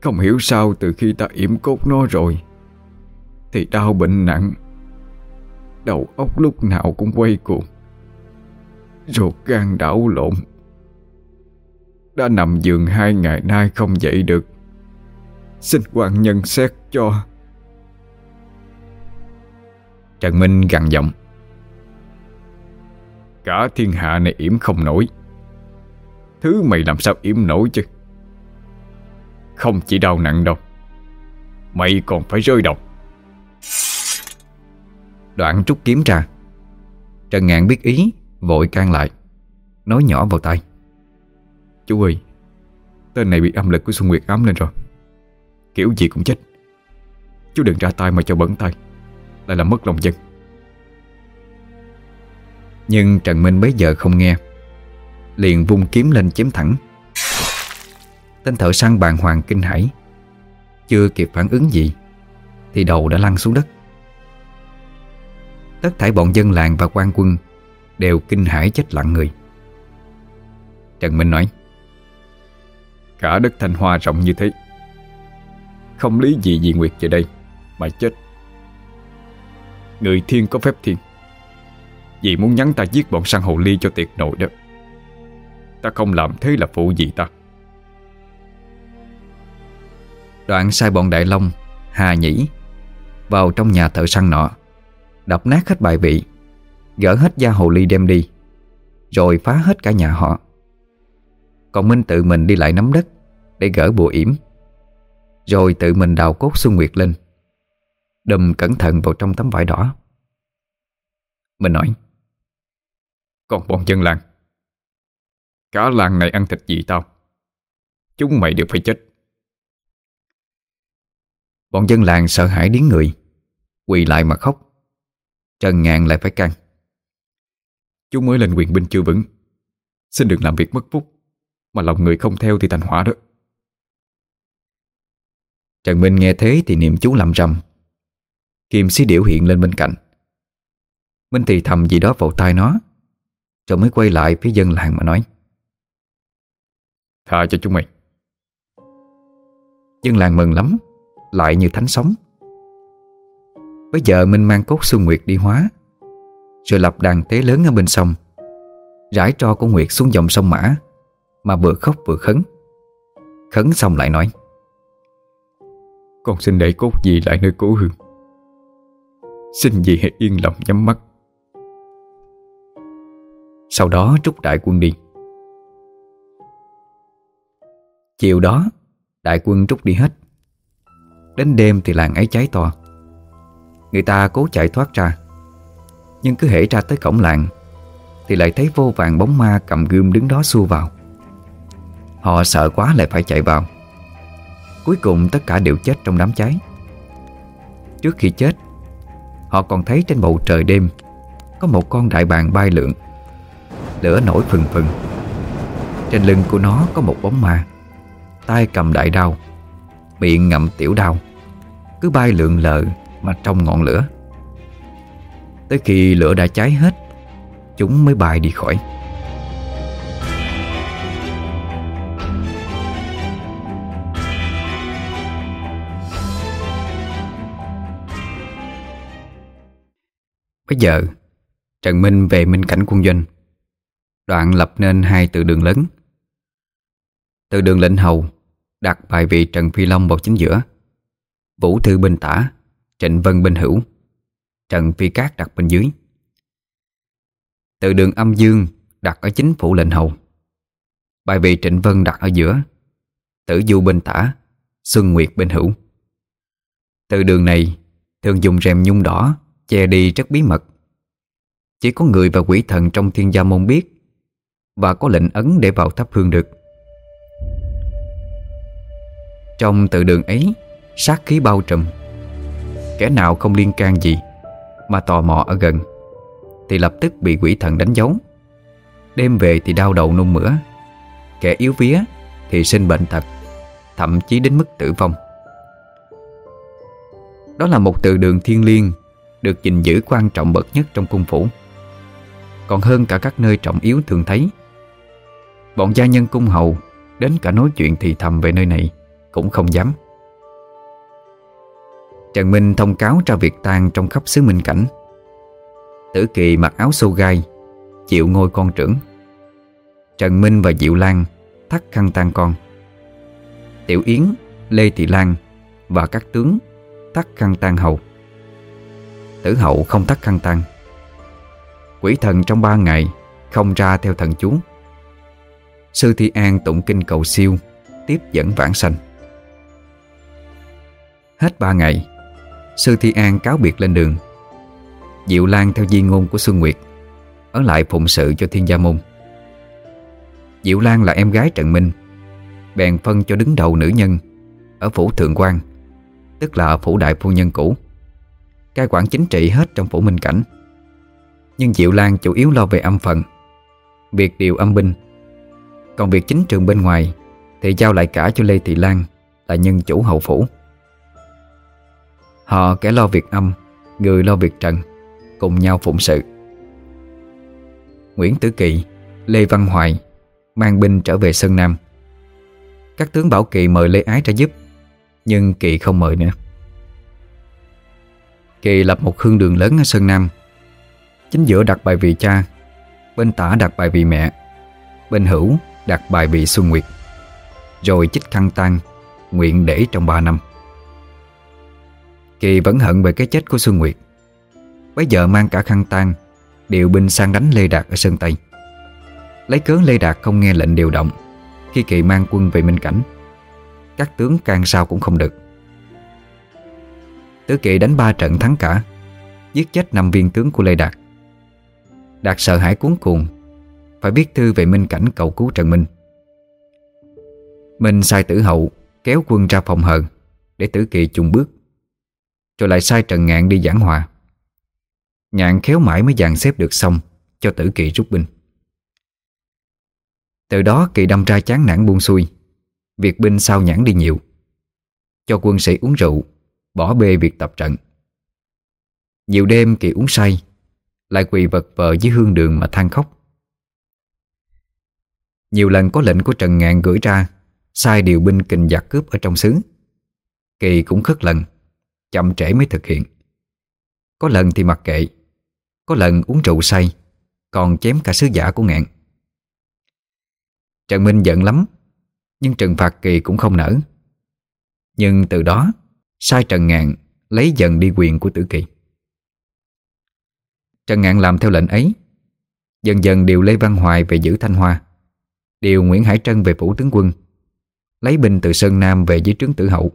Không hiểu sao từ khi ta yểm cốt nó rồi, Thì đau bệnh nặng, Đầu óc lúc nào cũng quay cuồng, Ruột gan đảo lộn. Đã nằm giường hai ngày nay không dậy được, Xin quan nhân xét cho. Trần Minh gằn giọng. Cả thiên hạ này yểm không nổi. Thứ mày làm sao im nổi chứ? Không chỉ đau nặng đâu, Mày còn phải rơi đầu Đoạn trúc kiếm ra, Trần Ngạn biết ý, Vội can lại, Nói nhỏ vào tay Chú ơi, Tên này bị âm lực của Xuân Nguyệt ám lên rồi. Kiểu gì cũng chết. Chú đừng ra tay mà cho bẩn tay, Lại làm mất lòng dân. Nhưng Trần Minh bấy giờ không nghe. Liền vung kiếm lên chém thẳng. Tên thợ săn bàng hoàng kinh hãi. Chưa kịp phản ứng gì, Thì đầu đã lăn xuống đất. Tất thảy bọn dân làng và quan quân Đều kinh hãi chết lặng người. Trần Minh nói, Cả đất Thanh Hoa rộng như thế. Không lý gì vì Nguyệt về đây Mà chết. Người thiên có phép thiên. Vì muốn nhắn ta giết bọn săn hồ ly cho tiệt nội đó. Ta không làm thế là phụ gì ta. Đoạn sai bọn Đại Long Hà Nhĩ Vào trong nhà thợ săn nọ Đập nát hết bài vị Gỡ hết da hồ ly đem đi Rồi phá hết cả nhà họ. Còn Minh tự mình đi lại nắm đất Để gỡ bùa yểm Rồi tự mình đào cốt Xuân Nguyệt lên Đùm cẩn thận vào trong tấm vải đỏ. Mình nói Còn bọn dân làng Cả làng này ăn thịt gì tao. Chúng mày đều phải chết. Bọn dân làng sợ hãi đến người, Quỳ lại mà khóc. Trần Ngạn lại phải căng. Chú mới lên quyền binh chưa vững. Xin đừng làm việc mất phúc, Mà lòng người không theo thì thành hỏa đó. Trần Minh nghe thế thì niệm chú làm rầm Kim xí điểu hiện lên bên cạnh. Minh thì thầm gì đó vào tai nó, Rồi mới quay lại phía dân làng mà nói. Tha cho chúng mày. Dân làng mừng lắm Lại như thánh sống. Bây giờ Minh mang cốt Xuân Nguyệt đi hóa Rồi lập đàn tế lớn ở bên sông Rải tro của Nguyệt xuống dòng sông Mã Mà vừa khóc vừa khấn. Khấn xong lại nói Con xin để cốt gì lại nơi cố hương? Xin gì hãy yên lòng nhắm mắt. Sau đó trút đại quân đi Chiều đó, Đại quân trút đi hết. Đến đêm thì làng ấy cháy to. Người ta cố chạy thoát ra, Nhưng cứ hễ ra tới cổng làng Thì lại thấy vô vàng bóng ma cầm gươm đứng đó xua vào. Họ sợ quá lại phải chạy vào. Cuối cùng tất cả đều chết trong đám cháy. Trước khi chết, Họ còn thấy trên bầu trời đêm Có một con đại bàng bay lượn, Lửa nổi phừng phừng. Trên lưng của nó có một bóng ma tay cầm đại đao, Miệng ngậm tiểu đao, Cứ bay lượn lờ mà trong ngọn lửa. Tới khi lửa đã cháy hết, Chúng mới bay đi khỏi. Bây giờ, Trần Minh về minh cảnh quân doanh. Đoạn lập nên hai từ đường lớn. Từ đường lệnh hầu Đặt bài vị Trần Phi Long vào chính giữa. Vũ Thư bên tả, Trịnh Vân bên hữu, Trần Phi Cát đặt bên dưới. Từ đường âm dương Đặt ở chính phủ lệnh hầu. Bài vị Trịnh Vân đặt ở giữa. Tử Du bên tả, Xuân Nguyệt bên hữu. Từ đường này, thường dùng rèm nhung đỏ, Che đi rất bí mật. Chỉ có người và quỷ thần trong thiên gia môn biết Và có lệnh ấn để vào thắp hương được. Trong tự đường ấy, Sát khí bao trùm. Kẻ nào không liên can gì Mà tò mò ở gần, Thì lập tức bị quỷ thần đánh dấu. Đêm về thì đau đầu nôn mửa. Kẻ yếu vía thì sinh bệnh thật Thậm chí đến mức tử vong. Đó là một từ đường thiên liêng Được gìn giữ quan trọng bậc nhất trong cung phủ. Còn hơn cả các nơi trọng yếu thường thấy, Bọn gia nhân cung hầu Đến cả nói chuyện thì thầm về nơi này. Cũng không dám. Trần Minh thông cáo ra việc tang trong khắp xứ Minh Cảnh. Tử Kỳ mặc áo sâu gai Chịu ngôi con trưởng. Trần Minh và Diệu Lan thắt khăn tang con. Tiểu Yến, Lê Thị Lan và các tướng thắt khăn tang hầu. Tử hậu không thắt khăn tang. Quỷ thần trong ba ngày không ra theo thần chú. Sư Thi An tụng kinh cầu siêu Tiếp dẫn vãng sanh. Hết ba ngày, Sư Thi An cáo biệt lên đường. Diệu Lan theo di ngôn của Xuân Nguyệt, Ở lại phụng sự cho thiên gia môn. Diệu Lan là em gái Trần Minh, Bèn phân cho đứng đầu nữ nhân Ở phủ Thượng quan, Tức là phủ đại phu nhân cũ. Cai quản chính trị hết trong phủ Minh Cảnh. Nhưng Diệu Lan chủ yếu lo về âm phần Việc điều âm binh. Còn việc chính trường bên ngoài Thì giao lại cả cho Lê Thị Lan Là nhân chủ hậu phủ. Họ kẻ lo việc âm, Người lo việc trần, Cùng nhau phụng sự. Nguyễn Tử Kỳ, Lê Văn Hoài Mang binh trở về Sơn Nam. Các tướng bảo Kỳ mời Lê Ái ra giúp, Nhưng Kỳ không mời nữa. Kỳ lập một hương đường lớn ở Sơn Nam. Chính giữa đặt bài vị cha, Bên tả đặt bài vị mẹ, Bên hữu đặt bài vị Xuân Nguyệt. Rồi chích khăn tang, Nguyện để trong 3 năm. Kỳ vẫn hận về cái chết của Xuân Nguyệt. Bây giờ mang cả khăn tang, Điều binh sang đánh Lê Đạt ở Sơn Tây. Lấy cớ Lê Đạt không nghe lệnh điều động, Khi Kỳ mang quân về Minh Cảnh, Các tướng can sao cũng không được. Tứ Kỳ đánh ba trận thắng cả, Giết chết năm viên tướng của Lê Đạt. Đạt sợ hãi cuốn cuồng, Phải viết thư về Minh Cảnh cầu cứu Trần Minh. Minh sai tử hậu Kéo quân ra phòng hờn Để tử kỳ chung bước. Rồi lại sai Trần Ngạn đi giảng hòa. Ngạn khéo mãi mới dàn xếp được xong, Cho tử kỳ rút binh. Từ đó kỳ đâm ra chán nản buông xuôi. Việc binh sao nhãn đi nhiều. Cho quân sĩ uống rượu, Bỏ bê việc tập trận. Nhiều đêm kỳ uống say, Lại quỳ vật vờ dưới hương đường mà than khóc. Nhiều lần có lệnh của Trần Ngạn gửi ra, Sai điều binh kình giặc cướp ở trong xứ. Kỳ cũng khất lần. Chậm trễ mới thực hiện. Có lần thì mặc kệ, Có lần uống rượu say, Còn chém cả sứ giả của ngạn. Trần Minh giận lắm, Nhưng Trần phạt Kỳ cũng không nở. Nhưng từ đó, Sai Trần Ngạn lấy dần đi quyền của Tử Kỳ. Trần Ngạn làm theo lệnh ấy, Dần dần điều Lê Văn Hoài về giữ Thanh Hoa, Điều Nguyễn Hải Trân về phủ tướng quân, Lấy binh từ Sơn Nam về dưới trướng tử hậu.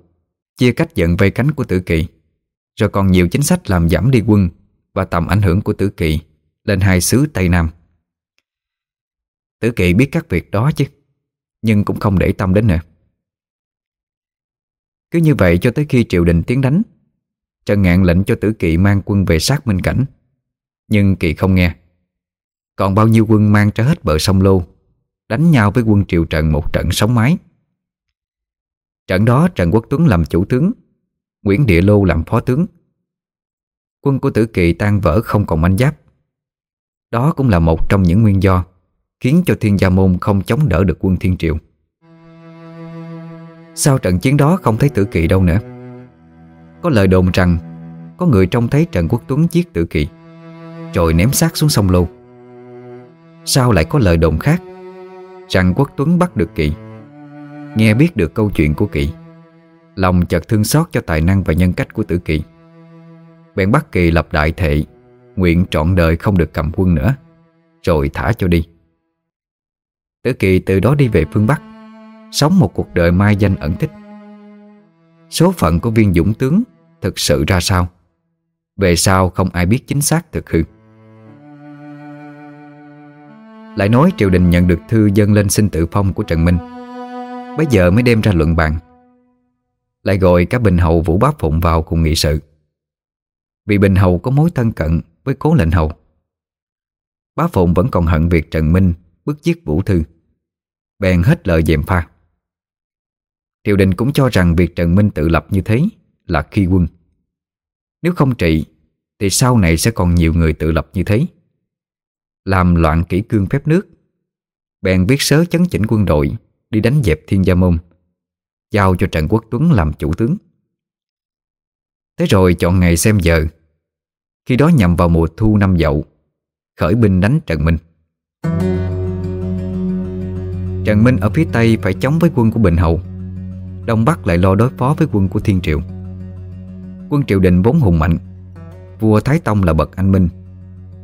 Chia cách giận vây cánh của tử kỳ Rồi còn nhiều chính sách làm giảm đi quân Và tầm ảnh hưởng của tử kỳ Lên hai xứ Tây Nam. Tử kỳ biết các việc đó chứ, Nhưng cũng không để tâm đến nữa. Cứ như vậy cho tới khi triều đình tiến đánh, Trần Ngạn lệnh cho tử kỳ mang quân về sát Minh Cảnh Nhưng kỳ không nghe. Còn bao nhiêu quân mang ra hết bờ sông Lô, Đánh nhau với quân triều Trần một trận sóng mái. Trận đó Trần Quốc Tuấn làm chủ tướng, Nguyễn Địa Lô làm phó tướng. Quân của Tử Kỳ tan vỡ không còn manh giáp. Đó cũng là một trong những nguyên do Khiến cho Thiên Gia Môn không chống đỡ được quân Thiên Triệu Sau trận chiến đó không thấy Tử Kỳ đâu nữa. Có lời đồn rằng, Có người trông thấy Trần Quốc Tuấn giết Tử Kỳ, Rồi ném xác xuống sông Lô. Sao lại có lời đồn khác? Rằng Quốc Tuấn bắt được Kỳ. Nghe biết được câu chuyện của Kỳ Lòng chợt thương xót cho tài năng và nhân cách của Tử Kỳ Bèn bắt Kỳ lập đại thệ, Nguyện trọn đời không được cầm quân nữa, Rồi thả cho đi. Tử Kỳ từ đó đi về phương Bắc, Sống một cuộc đời mai danh ẩn tích. Số phận của viên dũng tướng Thực sự ra sao? Về sau không ai biết chính xác thực hư. Lại nói triều đình nhận được thư dâng lên xin tự phong của Trần Minh. Bây giờ mới đem ra luận bàn. Lại gọi cả Bình Hầu Vũ Bá Phụng vào cùng nghị sự. Vì Bình Hầu có mối thân cận với cố lệnh hầu. Bá Phụng vẫn còn hận việc Trần Minh bức giết Vũ Thư, Bèn hết lời dèm pha. Triều đình cũng cho rằng việc Trần Minh tự lập như thế là khi quân. Nếu không trị, Thì sau này sẽ còn nhiều người tự lập như thế. Làm loạn kỷ cương phép nước, Bèn viết sớ chấn chỉnh quân đội Đi đánh dẹp thiên gia môn, Giao cho Trần Quốc Tuấn làm chủ tướng. Thế rồi chọn ngày xem giờ. Khi đó nhằm vào mùa thu năm dậu, Khởi binh đánh Trần Minh. Trần Minh ở phía Tây phải chống với quân của Bình hậu. Đông Bắc lại lo đối phó với quân của Thiên Triệu Quân triệu đình vốn hùng mạnh, Vua Thái Tông là bậc anh minh,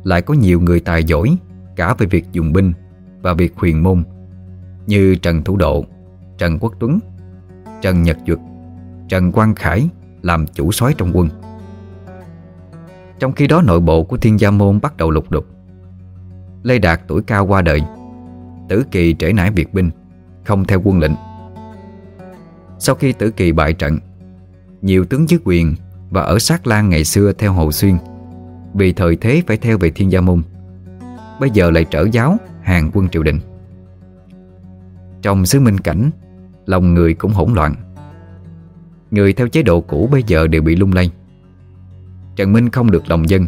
Lại có nhiều người tài giỏi Cả về việc dùng binh Và việc huyền môn. Như Trần Thủ Độ, Trần Quốc Tuấn, Trần Nhật Duật Trần Quang Khải Làm chủ soái trong quân. Trong khi đó nội bộ của Thiên Gia Môn bắt đầu lục đục. Lê Đạt tuổi cao qua đời, Tử Kỳ trễ nải việc binh, Không theo quân lệnh. Sau khi Tử Kỳ bại trận, Nhiều tướng dưới quyền Và ở sát Lan ngày xưa theo Hồ Xuyên, Vì thời thế phải theo về Thiên Gia Môn. Bây giờ lại trở giáo Hàng quân triều đình. Trong xứ minh cảnh Lòng người cũng hỗn loạn. Người theo chế độ cũ bây giờ đều bị lung lay. Trần Minh không được lòng dân.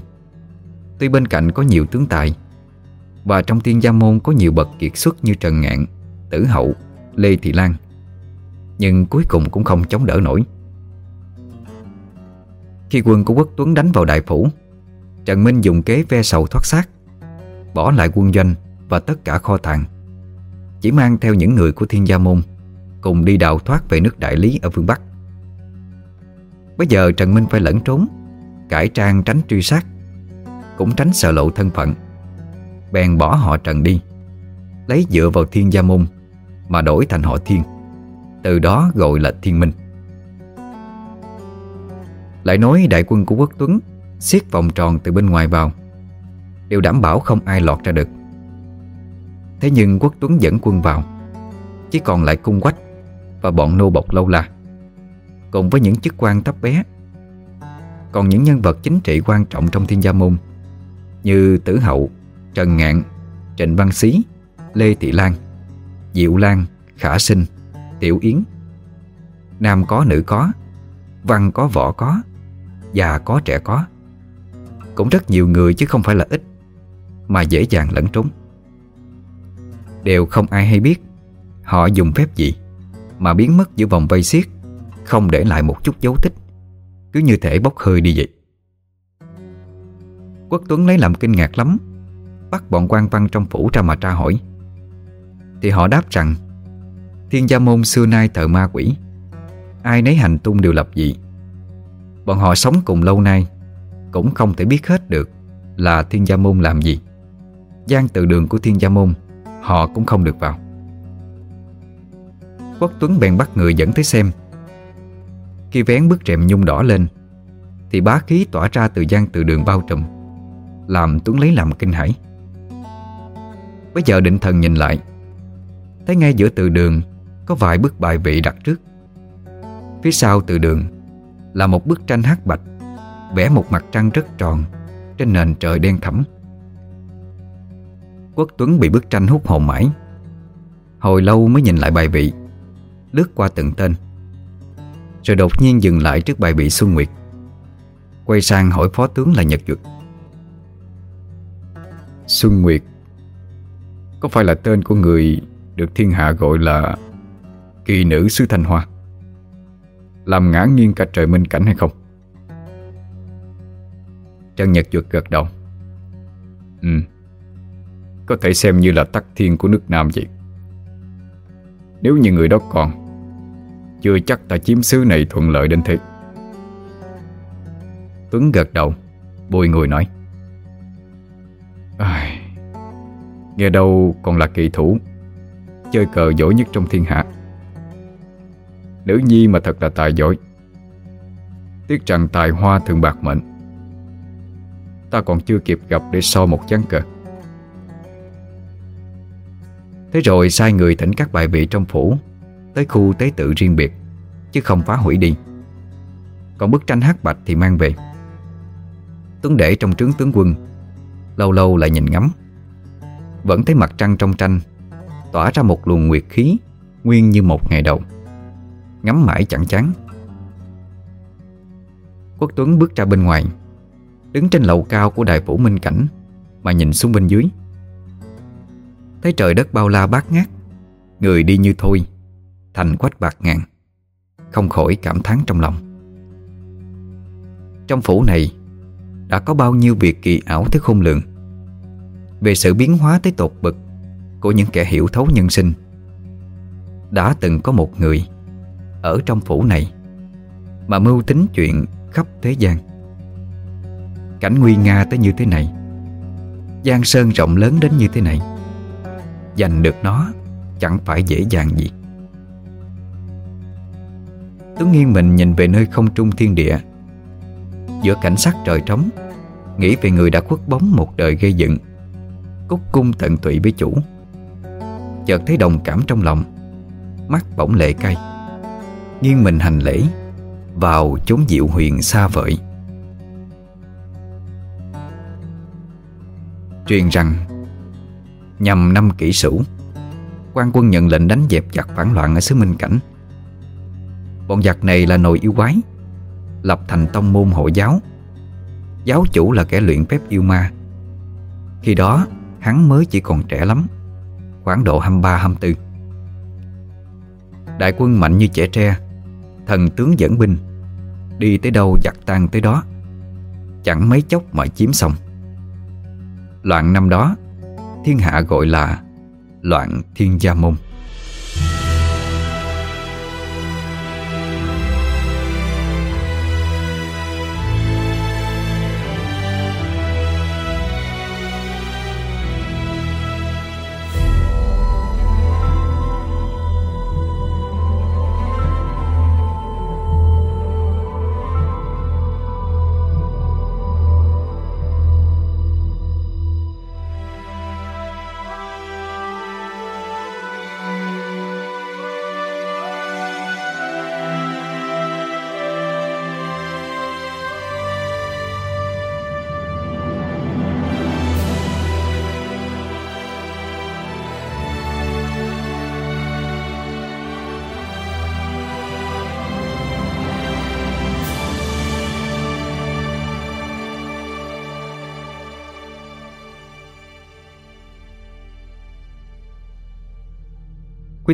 Tuy bên cạnh có nhiều tướng tài và trong tiên gia môn có nhiều bậc kiệt xuất như Trần Ngạn, Tử Hậu, Lê Thị Lan Nhưng cuối cùng cũng không chống đỡ nổi. Khi quân của quốc Tuấn đánh vào đại phủ Trần Minh dùng kế ve sầu thoát xác Bỏ lại quân doanh và tất cả kho tàng. Chỉ mang theo những người của thiên gia môn, Cùng đi đào thoát về nước đại lý ở phương Bắc. Bây giờ Trần Minh phải lẫn trốn, Cải trang tránh truy sát, Cũng tránh sợ lộ thân phận, Bèn bỏ họ Trần đi, Lấy dựa vào thiên gia môn Mà đổi thành họ thiên, Từ đó gọi là thiên minh. Lại nói đại quân của quốc tuấn Xiết vòng tròn từ bên ngoài vào, Đều đảm bảo không ai lọt ra được. Thế nhưng quốc tuấn dẫn quân vào Chỉ còn lại cung quách Và bọn nô bộc lâu la Cùng với những chức quan thấp bé Còn những nhân vật chính trị quan trọng trong thiên gia môn Như tử hậu Trần Ngạn, Trịnh Văn Xí, Lê Thị Lan, Diệu Lan, Khả Sinh, Tiểu Yến. Nam có nữ có, văn có võ có, già có trẻ có. Cũng rất nhiều người chứ không phải là ít, mà dễ dàng lẫn trốn. Đều không ai hay biết. Họ dùng phép gì mà biến mất giữa vòng vây xiết, không để lại một chút dấu tích, cứ như thể bốc hơi đi vậy. Quốc Tuấn lấy làm kinh ngạc lắm Bắt bọn quan văn trong phủ ra mà tra hỏi. Thì họ đáp rằng Thiên gia môn xưa nay thờ ma quỷ Ai nấy hành tung đều lập dị. Bọn họ sống cùng lâu nay Cũng không thể biết hết được Là thiên gia môn làm gì. Gian từ đường của thiên gia môn Họ cũng không được vào. Quốc Tuấn bèn bắt người dẫn tới xem. Khi vén bức rèm nhung đỏ lên, Thì bá khí tỏa ra từ gian từ đường bao trùm, Làm Tuấn lấy làm kinh hãi. Bây giờ định thần nhìn lại, Thấy ngay giữa từ đường Có vài bức bài vị đặt trước. Phía sau từ đường Là một bức tranh hắc bạch, Vẽ một mặt trăng rất tròn Trên nền trời đen thẳm Quốc Tuấn bị bức tranh hút hồn mãi. Hồi lâu mới nhìn lại bài vị, Lướt qua từng tên, Rồi đột nhiên dừng lại trước bài vị Xuân Nguyệt, Quay sang hỏi phó tướng là Nhật Duật Xuân Nguyệt, có phải là tên của người Được thiên hạ gọi là Kỳ nữ xứ Thanh Hoa? Làm ngã nghiêng cả trời minh cảnh hay không? Trần Nhật Duật gật đầu. Ừ có thể xem như là tắc thiên của nước Nam vậy. Nếu như người đó còn, Chưa chắc ta chiếm xứ này thuận lợi đến thế. Tuấn gật đầu Bùi ngồi nói. Nghe đâu còn là kỳ thủ, Chơi cờ giỏi nhất trong thiên hạ. Nữ nhi mà thật là tài giỏi. Tiếc rằng tài hoa thường bạc mệnh. Ta còn chưa kịp gặp để so một chán cờ. Thế rồi sai người thỉnh các bài vị trong phủ, Tới khu tế tự riêng biệt, Chứ không phá hủy đi. Còn bức tranh hát bạch thì mang về. Tuấn để trong trướng tướng quân, Lâu lâu lại nhìn ngắm. Vẫn thấy mặt trăng trong tranh, Tỏa ra một luồng nguyệt khí, Nguyên như một ngày đầu. Ngắm mãi chẳng chán. Quốc Tuấn bước ra bên ngoài, Đứng trên lầu cao của đài phủ Minh Cảnh, Mà nhìn xuống bên dưới. Thấy trời đất bao la bát ngát. Người đi như thôi, Thành quách bạc ngàn, Không khỏi cảm thán trong lòng. Trong phủ này, Đã có bao nhiêu việc kỳ ảo tới khôn lường. Về sự biến hóa tới tột bực Của những kẻ hiểu thấu nhân sinh, Đã từng có một người Ở trong phủ này Mà mưu tính chuyện khắp thế gian. Cảnh nguy nga tới như thế này, Giang sơn rộng lớn đến như thế này Giành được nó, Chẳng phải dễ dàng gì. Tuấn nghiêng mình nhìn về nơi không trung thiên địa. Giữa cảnh sắc trời trống, Nghĩ về người đã khuất bóng một đời gây dựng, Cúc cung tận tụy với chủ. Chợt thấy đồng cảm trong lòng, Mắt bỗng lệ cay. Nghiêng mình hành lễ, Vào chốn diệu huyền xa vời. Truyền rằng Nhằm năm kỷ sửu quan quân nhận lệnh đánh dẹp giặc phản loạn ở xứ Minh Cảnh. Bọn giặc này là nồi yêu quái, Lập thành tông môn hội giáo. Giáo chủ là kẻ luyện phép yêu ma. Khi đó, hắn mới chỉ còn trẻ lắm, Khoảng độ 23-24 Đại quân mạnh như trẻ tre, Thần tướng dẫn binh, Đi tới đâu giặc tan tới đó. Chẳng mấy chốc mà chiếm xong. Loạn năm đó Thiên hạ gọi là Loạn Thiên Gia Môn.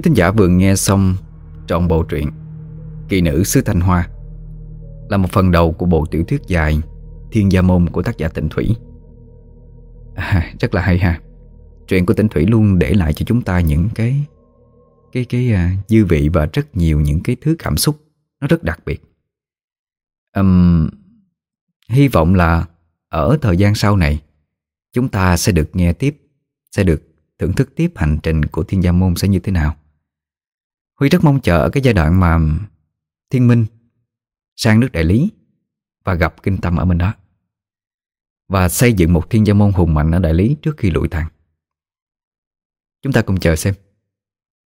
Quý thính giả vừa nghe xong trọn bộ truyện Kỳ nữ xứ Thanh Hoa là một phần đầu của bộ tiểu thuyết dài Thiên Gia Môn của tác giả Tịnh Thủy. À, rất là hay ha. Truyện của Tịnh Thủy luôn để lại cho chúng ta những cái cái cái uh, dư vị và rất nhiều những cái thứ cảm xúc nó rất đặc biệt. Um, hy vọng là ở thời gian sau này chúng ta sẽ được nghe tiếp, sẽ được thưởng thức tiếp hành trình của Thiên Gia Môn sẽ như thế nào. Huy rất mong chờ ở cái giai đoạn mà Thiên Minh sang nước đại lý và gặp kinh tâm ở bên đó và xây dựng một thiên gia môn hùng mạnh ở đại lý trước khi lụi tàn. Chúng ta cùng chờ xem.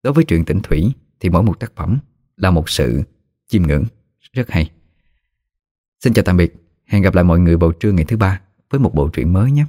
Đối với truyện tỉnh Thủy thì mỗi một tác phẩm là một sự chiêm ngưỡng rất hay. Xin chào tạm biệt, hẹn gặp lại mọi người vào trưa ngày thứ ba với một bộ truyện mới nhé.